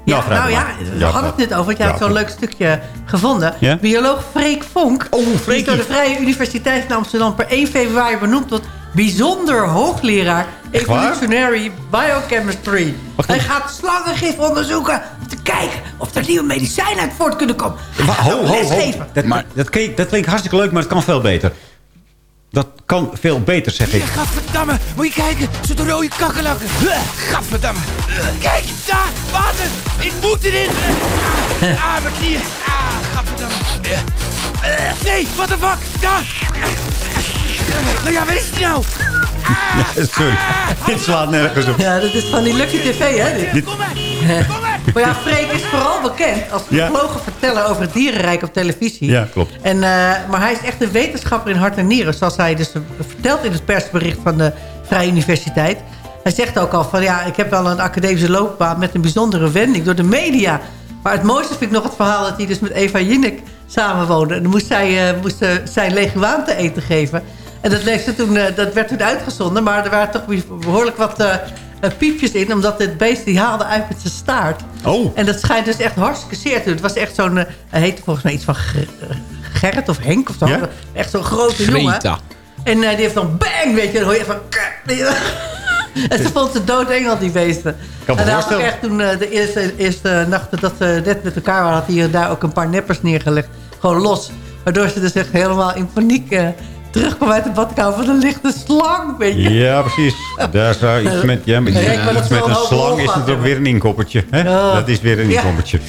Ja, vraag nou ja, we hadden het net over. Want jij Ja, hebt zo'n leuk stukje gevonden. Ja? Bioloog Freek Vonk. Oh, die is Freekie. door de Vrije Universiteit van Amsterdam per 1 februari benoemd tot bijzonder hoogleraar evolutionary biochemistry. Wacht Hij gaat slangengif onderzoeken om te kijken of er nieuwe medicijnen uit voort kunnen komen. Ho, ho, ho. Dat, Maar- dat, klinkt, dat klinkt hartstikke leuk, maar het kan veel beter. Dat kan veel beter, zeg ik. Gadverdamme, moet je kijken, ze de rode kakkelakken. Gadverdamme. Kijk, daar, water. Ik moet erin. Ah, mijn knieën. Ah, gadverdamme. Eh, Nee, what the fuck, daar. Nou ja, waar is die nou? Sorry, dit slaat nergens op. Ja, dat is van die Lucky TV, hè? dit. maar ja, Freek is vooral bekend als Ja. gevlogen verteller over het dierenrijk op televisie. Ja, klopt. En, eh, maar hij is echt een wetenschapper in hart en nieren. Zoals hij dus eh, vertelt in het persbericht van de Vrije Universiteit. Hij zegt ook al van ja, ik heb wel een academische loopbaan met een bijzondere wending door de media. Maar het mooiste vind ik nog het verhaal dat hij dus met Eva Jinek samenwoonde. En dan moest zij eh, moest, zijn leguaan te eten geven. En dat, ze toen, dat werd toen uitgezonden. Maar er waren toch behoorlijk wat piepjes in. Omdat het beest die haalde uit met zijn staart. Oh. En dat schijnt dus echt hartstikke zeer te doen. Het was echt zo'n... eh, hij heette volgens mij iets van Ger- Gerrit of Henk of zo. Ja? Echt zo'n grote jongen. Greta. En eh, die heeft dan bang, weet je. Dan hoor je van... *laughs* En ze vond ze doodeng al die beesten. Kan me en had ook voorstellen. echt toen eh, de eerste, eerste nachten dat ze net met elkaar waren... had hij hier en daar ook een paar neppers neergelegd. Gewoon los. Waardoor ze dus echt helemaal in paniek eh, terugkwam uit de badkamer. Van een lichte slang, weet je. Ja, precies. Daar zou iets met, ja, met, iets een slang is gaan natuurlijk weer een inkoppertje. Hè? Ja. Dat is weer een Ja. inkoppertje.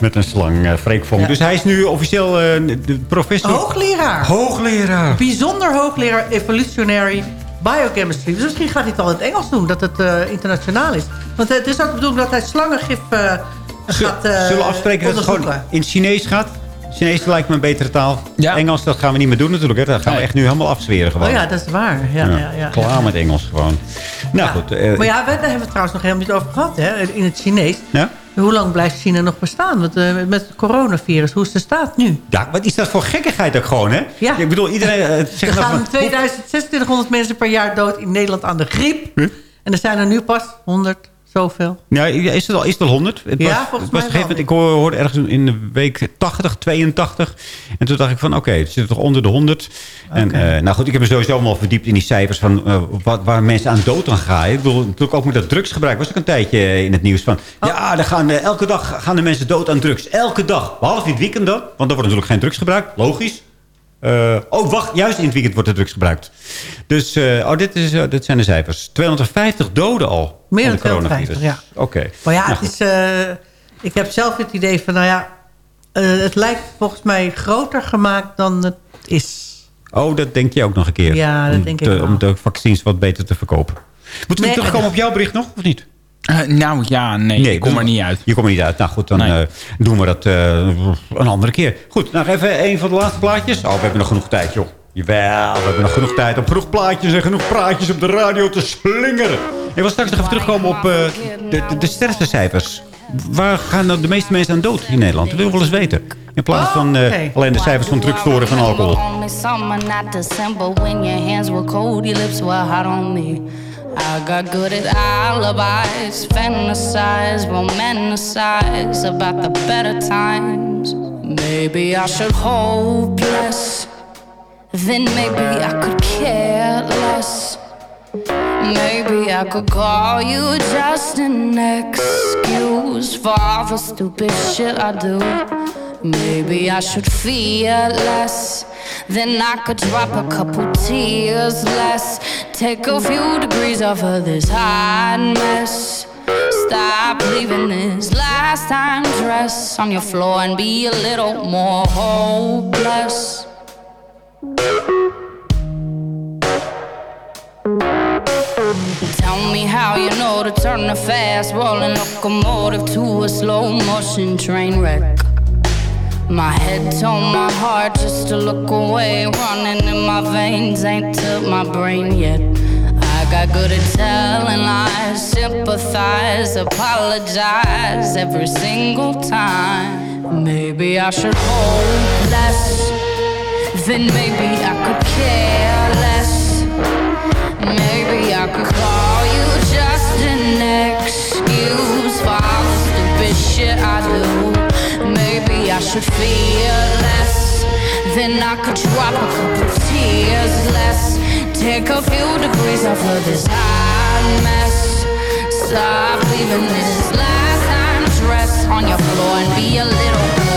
Met een slang, eh Freek Vonk. Dus hij is nu officieel eh, de professor... Hoogleraar. Hoogleraar. Bijzonder hoogleraar evolutionary biochemistry. Dus misschien gaat hij het al in het Engels doen, dat het eh, internationaal is. Want het is ook de bedoeling dat hij slangengif eh, gaat eh Zullen we afspreken dat het gewoon in het Chinees gaat? Chinees lijkt me een betere taal. Ja. Engels, dat gaan we niet meer doen natuurlijk. Hè. Dat gaan we echt nu helemaal afzweren gewoon. Oh ja, dat is waar. Ja, ja. Ja, ja, Klaar met Engels gewoon. Nou goed. eh, Maar ja, we- daar hebben we het trouwens nog helemaal niet over gehad, hè, in het Chinees. ja? Hoe lang blijft China nog bestaan Want, eh, met het coronavirus? Hoe is de staat nu? Ja, wat is dat voor gekkigheid ook gewoon, hè? Ja. Ik bedoel, iedereen eh, Er zegt gaan van- 2600 mensen per jaar dood in Nederland aan de griep. Huh? En er zijn er nu pas 100, zoveel. Ja, is het al, is het al 100? Het Ja, was, volgens het was mij een gegeven moment, ik hoor- hoorde ergens in de week 80, 82. En toen dacht ik van, oké, het zit toch onder de 100. En, eh, nou goed, ik heb me sowieso allemaal verdiept in die cijfers van eh, wat, waar mensen aan dood aan gaan. Ik bedoel, natuurlijk ook met dat drugsgebruik was ook een tijdje in het nieuws van... Oh. Ja, er gaan, eh, elke dag gaan de mensen dood aan drugs. Elke dag. Behalve in het weekend dan. Want dan wordt natuurlijk geen drugs gebruikt. Logisch. Eh, oh, wacht. Juist in het weekend wordt er drugs gebruikt. Dus, eh, oh, dit, is, eh, dit zijn de cijfers. 250 doden al. Meer van dan de coronavirus. 250, Oké. Maar ja, Nou het is, ik heb zelf het idee van, nou ja... het lijkt volgens mij groter gemaakt dan het is. Oh, dat denk je ook nog een keer. Ja, dat om denk ik te- wel. Om de vaccins wat beter te verkopen. Moeten we Nee, terugkomen op jouw bericht nog, of niet? Eh, nou ja, nee, ik kom er niet uit. Je komt er niet uit. Nou goed, dan eh, doen we dat eh, een andere keer. Goed, nou even een van de laatste plaatjes. Oh, we hebben nog genoeg tijd, joh. Jawel, we hebben nog genoeg tijd om genoeg plaatjes en genoeg praatjes op de radio te slingeren. Ik wil straks nog even terugkomen op eh, de, de, de sterftecijfers. Waar gaan nou de meeste mensen aan dood in Nederland? Dat wil ik wel eens weten. In plaats van eh, alleen de cijfers van drugstoren van alcohol. I got good at alibis, fantasize, romanticize about the better times. Maybe I should hope less. Then maybe I could care less. Maybe I could call you just an excuse for all the stupid shit I do. Maybe I should fear less. Then I could drop a couple tears less. Take a few degrees off of this hot mess. Stop leaving this last time dress on your floor and be a little more hopeless. Tell me how you know to turn a fast rolling locomotive to a slow motion train wreck. My head told my heart just to look away. Running in my veins ain't to my brain yet. I got good at telling lies, sympathize, apologize every single time. Maybe I should hold less, then maybe I could care less. Maybe I could Should fear less. Then I could drop a couple tears less. Take a few degrees off of this hot mess. Stop leaving this last time dress on your floor and be a little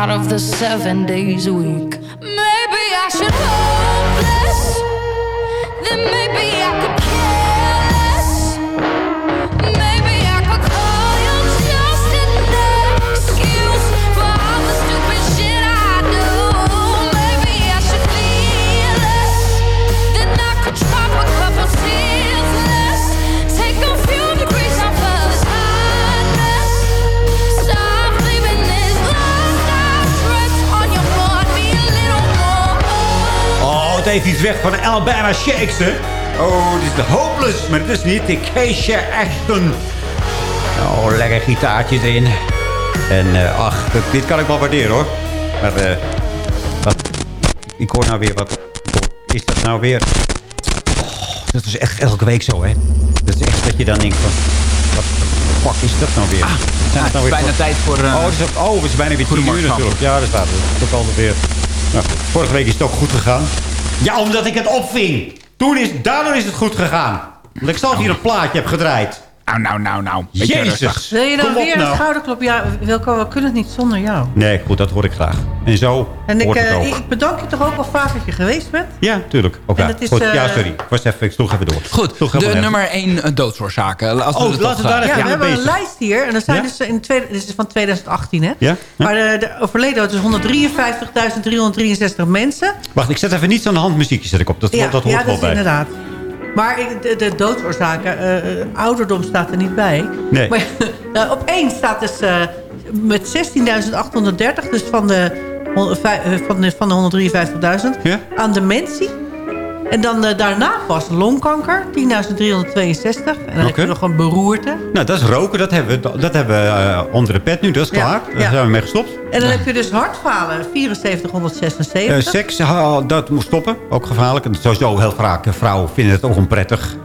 out of the seven days a week? Heeft iets weg van de Alabama Shakes, hè? Oh, dit is de Hopeless, maar het is niet de Keisha Ashton. Oh, lekker gitaartjes in. En eh, ach, dit, dit kan ik wel waarderen, hoor. Maar, eh, wat? Ik hoor nou weer wat. Is dat nou weer? Oh, dat is echt elke week zo, hè? Dat is echt dat je dan denkt van... Wat de fuck is dat nou weer? Zijn het is bijna tijd voor, eh, oh, het is, oh, het is bijna weer tien uur natuurlijk. Ja, dat staat het. Dat is altijd weer... Nou, vorige week is het ook goed gegaan. Ja, omdat ik het opving. Toen is, daardoor is het goed gegaan. Omdat ik zelf hier een plaatje heb gedraaid. Nou, nou, nou, nou. Beetje Jezus. rustig. Wil je dan weer nou. een schouderklop? Ja, Wilco, we kunnen het niet zonder jou. Nee, goed, dat hoor ik graag. En zo En ik, hoort eh, ook. ik bedank je toch ook wel vaak dat je geweest bent. Ja, tuurlijk. Ook En ja. het is, Goed, eh, ja, sorry. Ik, was even, ik sloeg even door. Goed, de nummer 1 doodsoorzaken. Als Oh, we laten we daar eh, even Ja, Ja, we hebben een lijst hier. En er zijn Ja? dus in tweede, dit is van 2018, hè? Ja? Maar de, de overleden is 153.363 mensen. Wacht, ik zet even niets aan de hand muziekje zet ik op. Dat, ja, dat hoort ja, wel dat is bij. inderdaad. Maar de, de doodsoorzaken, eh, eh, ouderdom staat er niet bij. Nee. Maar nou, *laughs* op één staat dus eh, met 16.830, dus van de, eh, van de, van de 153.000, Ja? aan dementie. En dan eh, daarna pas longkanker, 10.362. En dan heb je nog een beroerte. Nou, dat is roken. Dat hebben we, dat hebben we eh, onder de pet nu. Dat is Ja, klaar. Daar ja. zijn we mee gestopt. En dan heb je dus hartfalen, 7476. Eh, seks, dat moet stoppen. Ook gevaarlijk. En sowieso heel vaak vrouwen vinden het ook onprettig.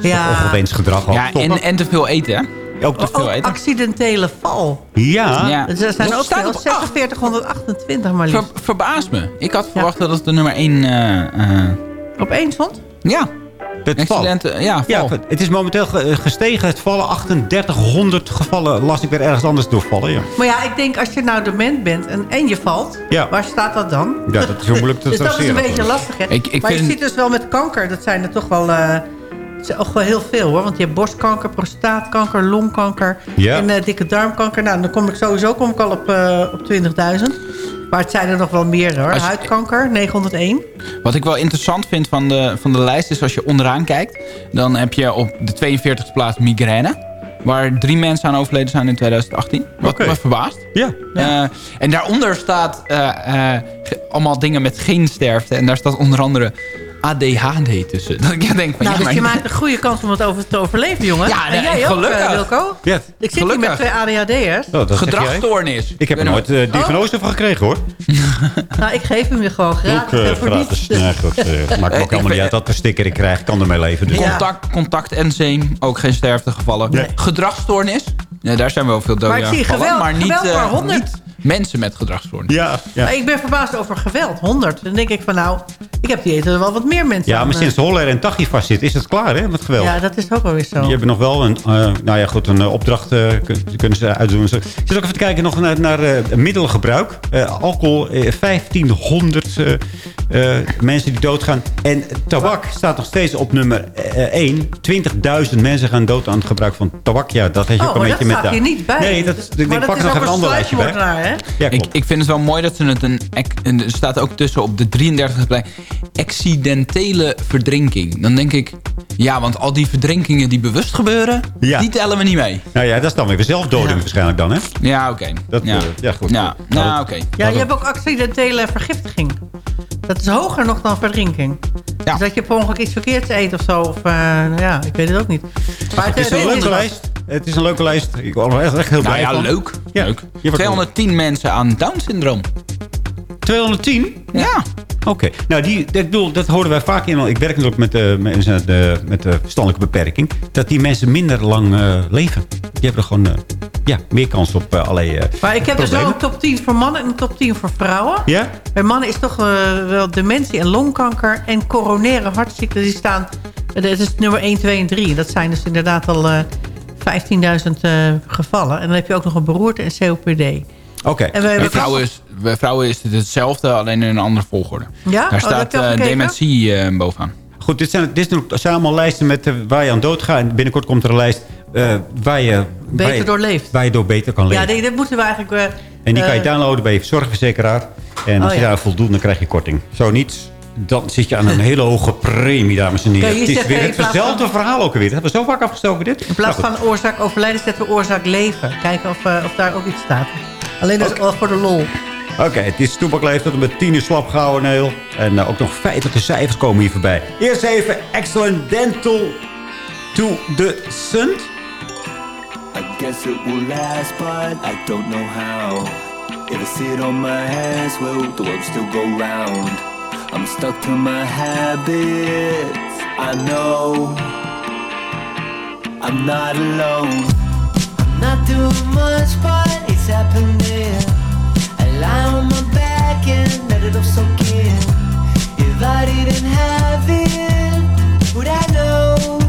Ja. Ongewenst gedrag. ook Ja, stoppen. en, en te veel eten, hè? ook te veel Ook eten. accidentele val. Ja. Ja. Dus er zijn Dat ook staat veel, op acht. 4628 maar Ver, liefst. verbaast me. Ik had verwacht dat het de nummer 1... Op één stond? ja. Het val. Accidenten, ja, val. het is momenteel ge- gestegen. Het vallen 3800 gevallen. Las ik weer ergens anders doorvallen. Ja, Maar ja, ik denk als je nou dement bent en, en je valt, Ja. waar staat dat dan? ja dat is zo moeilijk te *laughs* dus dat is een beetje lastig, hè? Ik- ik maar je ziet dus wel met kanker, dat zijn er toch wel, eh, ook wel heel veel, hoor. Want je hebt borstkanker, prostaatkanker, longkanker Ja. en eh, dikke darmkanker. Nou, dan kom ik sowieso kom ik al op, eh, op 20.000. Maar het zijn er nog wel meer, hoor. Je- Huidkanker, 901. Wat ik wel interessant vind van de, van de lijst is als je onderaan kijkt... dan heb je op de 42e plaats migraine. Waar drie mensen aan overleden zijn in 2018. Wat me verbaast. Ja. Eh, en daaronder staat eh, eh, allemaal dingen met geen sterfte. En daar staat onder andere ADHD tussen. *laughs* Dat ik denk van, Nou, ja, dus maar je maakt een goede kans om het over te overleven, jongen. Ja, en jij ook, gelukkig. eh, Wilco? Ja, Ik zit hier Gelukkig. met twee ADHD'ers. Oh, gedragsstoornis. Ik heb er nooit uh, diagnose van gekregen, hoor. *laughs* Nou, ik geef hem je gewoon gratis. Ook eh, en voor gratis. Nee, goed. eh, maakt ook helemaal ben- niet uit dat de sticker ik krijg. Ik kan ermee leven. Dus. Ja. Contact, contact en zeem, ook geen sterftegevallen. Nee. Gedragsstoornis, ja, daar zijn wel veel doden Maar ik zie geweld- maar niet, geweld eh, maar 100. niet mensen met gedragsstoornis. Ja, ja. Maar ik ben verbaasd over geweld, 100. Dan denk ik van nou, ik heb die eten wel wat meer mensen. ja, aan, maar eh, sinds Holler en Tachi vastzitten is het klaar, hè, met geweld. Ja, dat is ook wel weer zo. Die hebben nog wel een, eh, nou ja, goed, een eh, opdracht eh, kun- kunnen ze uitdoen. Ik zit ook even te kijken nog naar, naar eh, middelengebruik. Eh, alcohol, eh, 1500 eh, eh, mensen die doodgaan. En tabak staat nog steeds op nummer eh, 1. 20.000 mensen gaan dood aan het gebruik van tabak. Ja, dat heeft je Oh, ook een maar beetje dat met... staat hier niet bij. Nee, dat, Dus- ik maar dat pak is nog even een ander lijstje bij. Hè? Ja, Ik, ik vind het wel mooi dat ze het een... Er staat ook tussen op de 33e plek... accidentele verdrinking. Dan denk ik... Ja, want al die verdrinkingen die bewust gebeuren... Ja. die tellen we niet mee. Nou ja, dat is dan weer zelfdoding waarschijnlijk dan, hè? Ja, oké. Dat, ja. eh, ja, goed. Ja, nou, oké. Ja, je hebt ook accidentele vergiftiging. Dat is hoger nog dan verdrinking. Ja. Dus dat je per ongeluk iets verkeerds eet of zo. Of, eh, nou ja, ik weet het ook niet. Maar Het is een leuke lijst. Het is een leuke lijst. Ik er echt, echt heel Nou blij ja, van. leuk. Ja. leuk. Je wordt 210 mensen aan Down-syndroom. 210? Ja. Oké. Nou, die, dat, bedoel, dat horen wij vaak in. Ik werk natuurlijk met de mensen met, de- met de verstandelijke beperking. Dat die mensen minder lang eh, leven. Die hebben er gewoon eh, ja, meer kans op uh, allerlei eh, Maar ik heb dus wel problemen. een top 10 voor mannen en een top 10 voor vrouwen. Ja? Bij mannen is toch eh, wel dementie en longkanker en coronaire hartziekten. Die staan, dat is nummer 1, 2 en 3. Dat zijn dus inderdaad al eh 15.000 eh, gevallen. En dan heb je ook nog een beroerte en COPD. Oké. En Bij vrouwen, is, bij vrouwen is het hetzelfde, alleen in een andere volgorde. Ja? Oh, Daar heb staat je eh, dementie eh, bovenaan. Goed, dit zijn, dit zijn, allemaal lijsten met waar je aan dood gaat. En binnenkort komt er een lijst eh, waar, je, Beter waar, je, door leeft. waar je door beter kan leven. Ja, die, dat moeten we eigenlijk... eh, en die kan je downloaden bij je zorgverzekeraar. En als Oh, je ja. daar voldoet, dan krijg je korting. Zo niet, dan zit je aan een hele hoge premie, dames en heren. Het is weer hetzelfde van- verhaal ook weer. Dat hebben we zo vaak afgestoken, dit. In plaats Nou, van oorzaak overlijden zetten we oorzaak leven. Kijken of, eh, of daar ook iets staat. Alleen dat is wel voor de lol. Oké, het is toepakleef tot en met tien uur slap gehouden, Neel. En eh, ook nog feitelijke cijfers komen hier voorbij. Eerst even Excellent Dental to the Sun. I guess it will last, but I don't know how. If I sit on my hands, will the world still go round? I'm stuck to my habits. I know I'm not alone. I'm not doing much, but it's happening. I lie on my back and let it all soak in. If I didn't have it, would I know?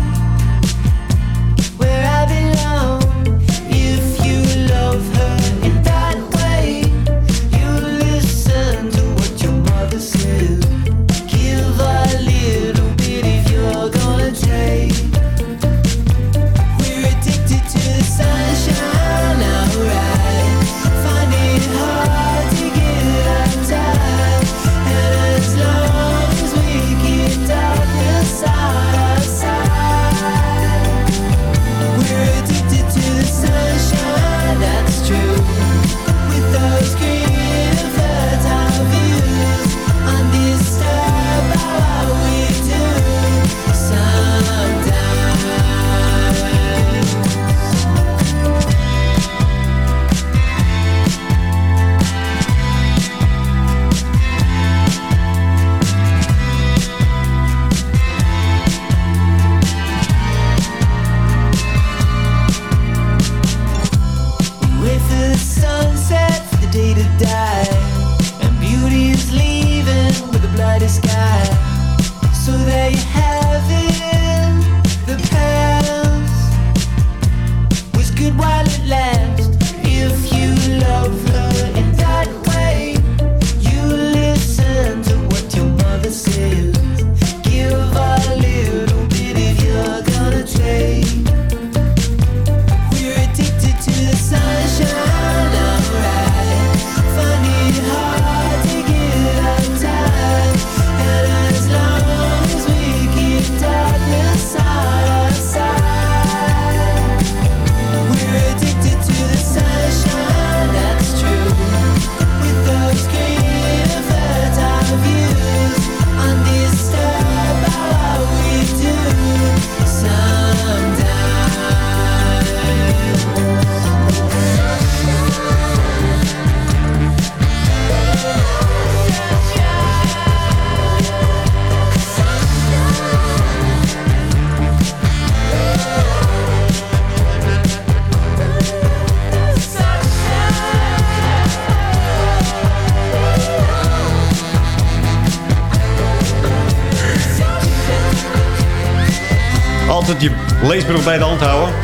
Leesbril bij de hand houden.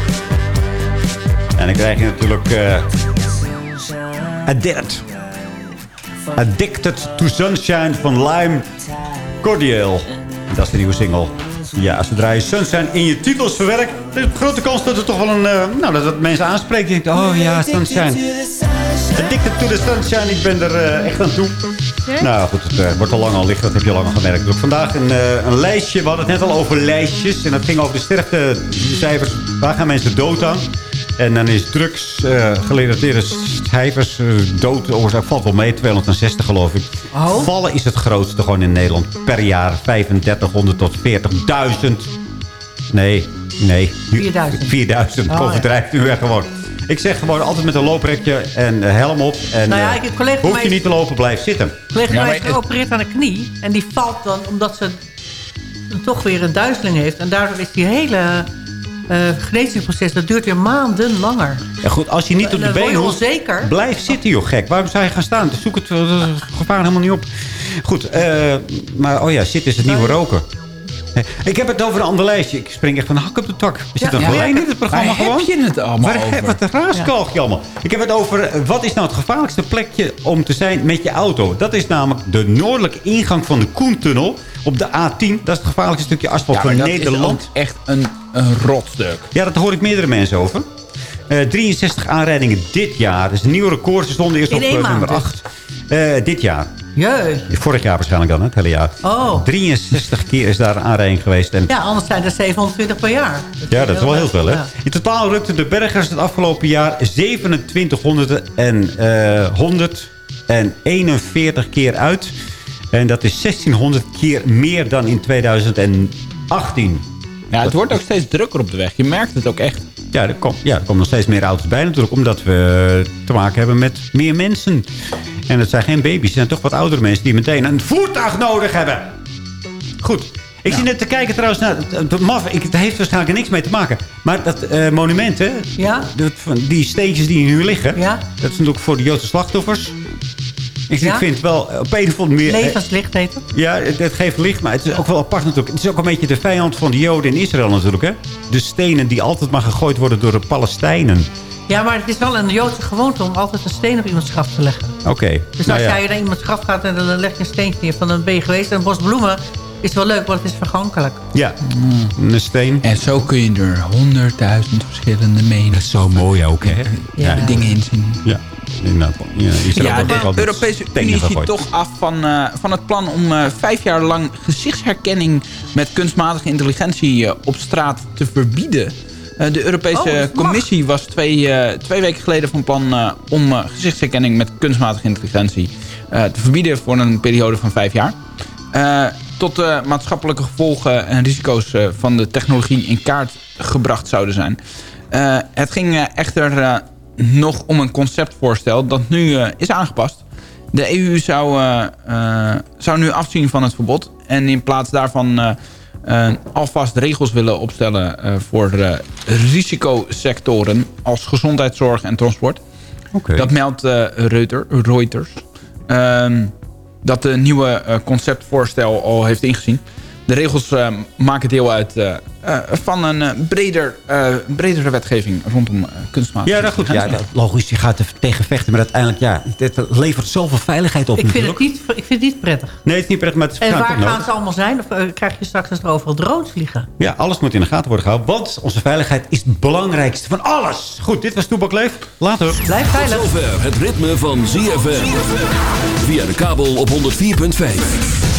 En dan krijg je natuurlijk... eh Addicted. Addicted to Sunshine van Lime Cordial. Dat is de nieuwe single. Ja, zodra je Sunshine in je titels verwerkt... is er grote kans dat het toch wel een... eh, nou, dat het mensen aanspreekt. Denken, oh ja, Sunshine. Addicted to the Sunshine. Ik ben er eh, echt aan toe. Nou goed, het eh, wordt al lang al licht. Dat heb je al lang gemerkt. Dus vandaag een, eh, een lijstje. We hadden het net al over lijstjes. En dat ging over de sterftecijfers. Waar gaan mensen dood aan? En dan is drugs gerelateerde cijfers. dood oorzaak valt wel mee. 260 geloof ik. Oh. Vallen is het grootste gewoon in Nederland. Per jaar 3500 tot 40.000. Nee, nee. 4000. 4000. Oh, Overdrijft u weer gewoon. Ik zeg gewoon altijd met een looprekje en eh, helm op. En Nou ja, eh, ik heb collega hoef je niet te lopen, blijf zitten. collega Ja, mij is geopereerd aan de knie. En die valt dan omdat ze toch weer een duizeling heeft. En daardoor is die hele eh genezingsproces, dat duurt weer maanden langer. Ja, goed, als je niet op de word been je hoeft, blijf zitten, joh, gek. Waarom zou je gaan staan? Zoek het eh, gevaar helemaal niet op. Goed, eh, maar oh ja, zitten is het nieuwe roken. *laughs* Ik heb het over een ander lijstje. Ik spring echt van de hak op de tak. We zitten ja, gewoon ja. in dit programma Waar gewoon. heb je het allemaal Waar, over? Wat een raaskalk je allemaal. Ik heb het over, eh, wat is nou het gevaarlijkste plekje om te zijn met je auto? Dat is namelijk de noordelijke ingang van de Koentunnel op de A10. Dat is het gevaarlijkste stukje asfalt van dat is Nederland. echt een, een rotstuk. Ja, dat hoor ik meerdere mensen over. Eh, 63 aanrijdingen dit jaar. Is een nieuw record. Ze stonden eerst In op eh, nummer dus? 8. Eh, dit jaar. Jee. Vorig jaar waarschijnlijk dan, hè, het hele jaar. Oh. 63 keer is daar een aanrijding geweest. En Ja, anders zijn er 720 per jaar. ja, dat is wel heel veel, hè? Ja. In totaal rukten de bergers het afgelopen jaar 2700 en eh 141 keer uit. En dat is 1600 keer meer dan in 2018. Ja, het wordt ook steeds drukker op de weg. Je merkt het ook echt. Ja, er, komt, ja, er komen nog steeds meer auto's bij natuurlijk. Omdat we te maken hebben met meer mensen. En het zijn geen baby's. Het zijn toch wat oudere mensen die meteen een voertuig nodig hebben. Goed. Ik zie net te kijken trouwens naar... Het, maf, ik, het heeft waarschijnlijk niks mee te maken. Maar dat eh, monument, hè? Ja? Dat, die steentjes die hier nu liggen. Ja? Dat is natuurlijk voor de Joodse slachtoffers. Ik, Ja? ik vind het wel op een of andere manier... Levenslicht heet het. Ja, het, het geeft licht, maar het is ook wel apart natuurlijk. Het is ook een beetje de vijand van de Joden in Israël natuurlijk, hè? De stenen die altijd maar gegooid worden door de Palestijnen. Ja, maar het is wel een Joodse gewoonte om altijd een steen op iemands graf te leggen. Oké. Dus nou als ja. jij naar iemands graf gaat en dan leg je een steentje neer van dan ben je geweest. En een bos bloemen is wel leuk, want het is vergankelijk. Ja, een steen. En zo kun je er honderdduizend verschillende meningen. Zo mooi ook, hè? Ja. Dingen inzien. Ja, inderdaad. Ja, de Europese Unie ziet toch af van, eh, van het plan om eh, vijf jaar lang gezichtsherkenning met kunstmatige intelligentie eh, op straat te verbieden. Eh, de Europese Oh. Commissie was twee, eh, twee weken geleden van plan eh, om eh, gezichtsherkenning met kunstmatige intelligentie eh, te verbieden voor een periode van vijf jaar. Eh, tot de maatschappelijke gevolgen en risico's eh, van de technologie in kaart gebracht zouden zijn. Eh, het ging echter eh, nog om een conceptvoorstel dat nu eh, is aangepast. De EU zou, eh, eh, zou nu afzien van het verbod en in plaats daarvan alvast regels willen opstellen voor risicosectoren als gezondheidszorg en transport. Dat meldt Reuter, Reuters. Ehm, dat de nieuwe conceptvoorstel al heeft ingezien. De regels eh, maken deel uit eh, eh, van een eh, breder, eh, bredere wetgeving rondom kunstmatige Ja, dat goed. Ja, dat, logisch, je gaat er tegen vechten. Maar uiteindelijk, ja, dit levert zoveel veiligheid op Ik vind, het niet, ik vind het niet prettig. Nee, het is niet prettig, maar het is En waar gaan ze allemaal zijn? Of krijg je straks als er overal drones vliegen? Ja, alles moet in de gaten worden gehouden. Want onze veiligheid is het belangrijkste van alles. Goed, dit was Toebak Leef. Later. Blijf veilig. Tot zover het ritme van ZFM. Via de kabel op 104.5.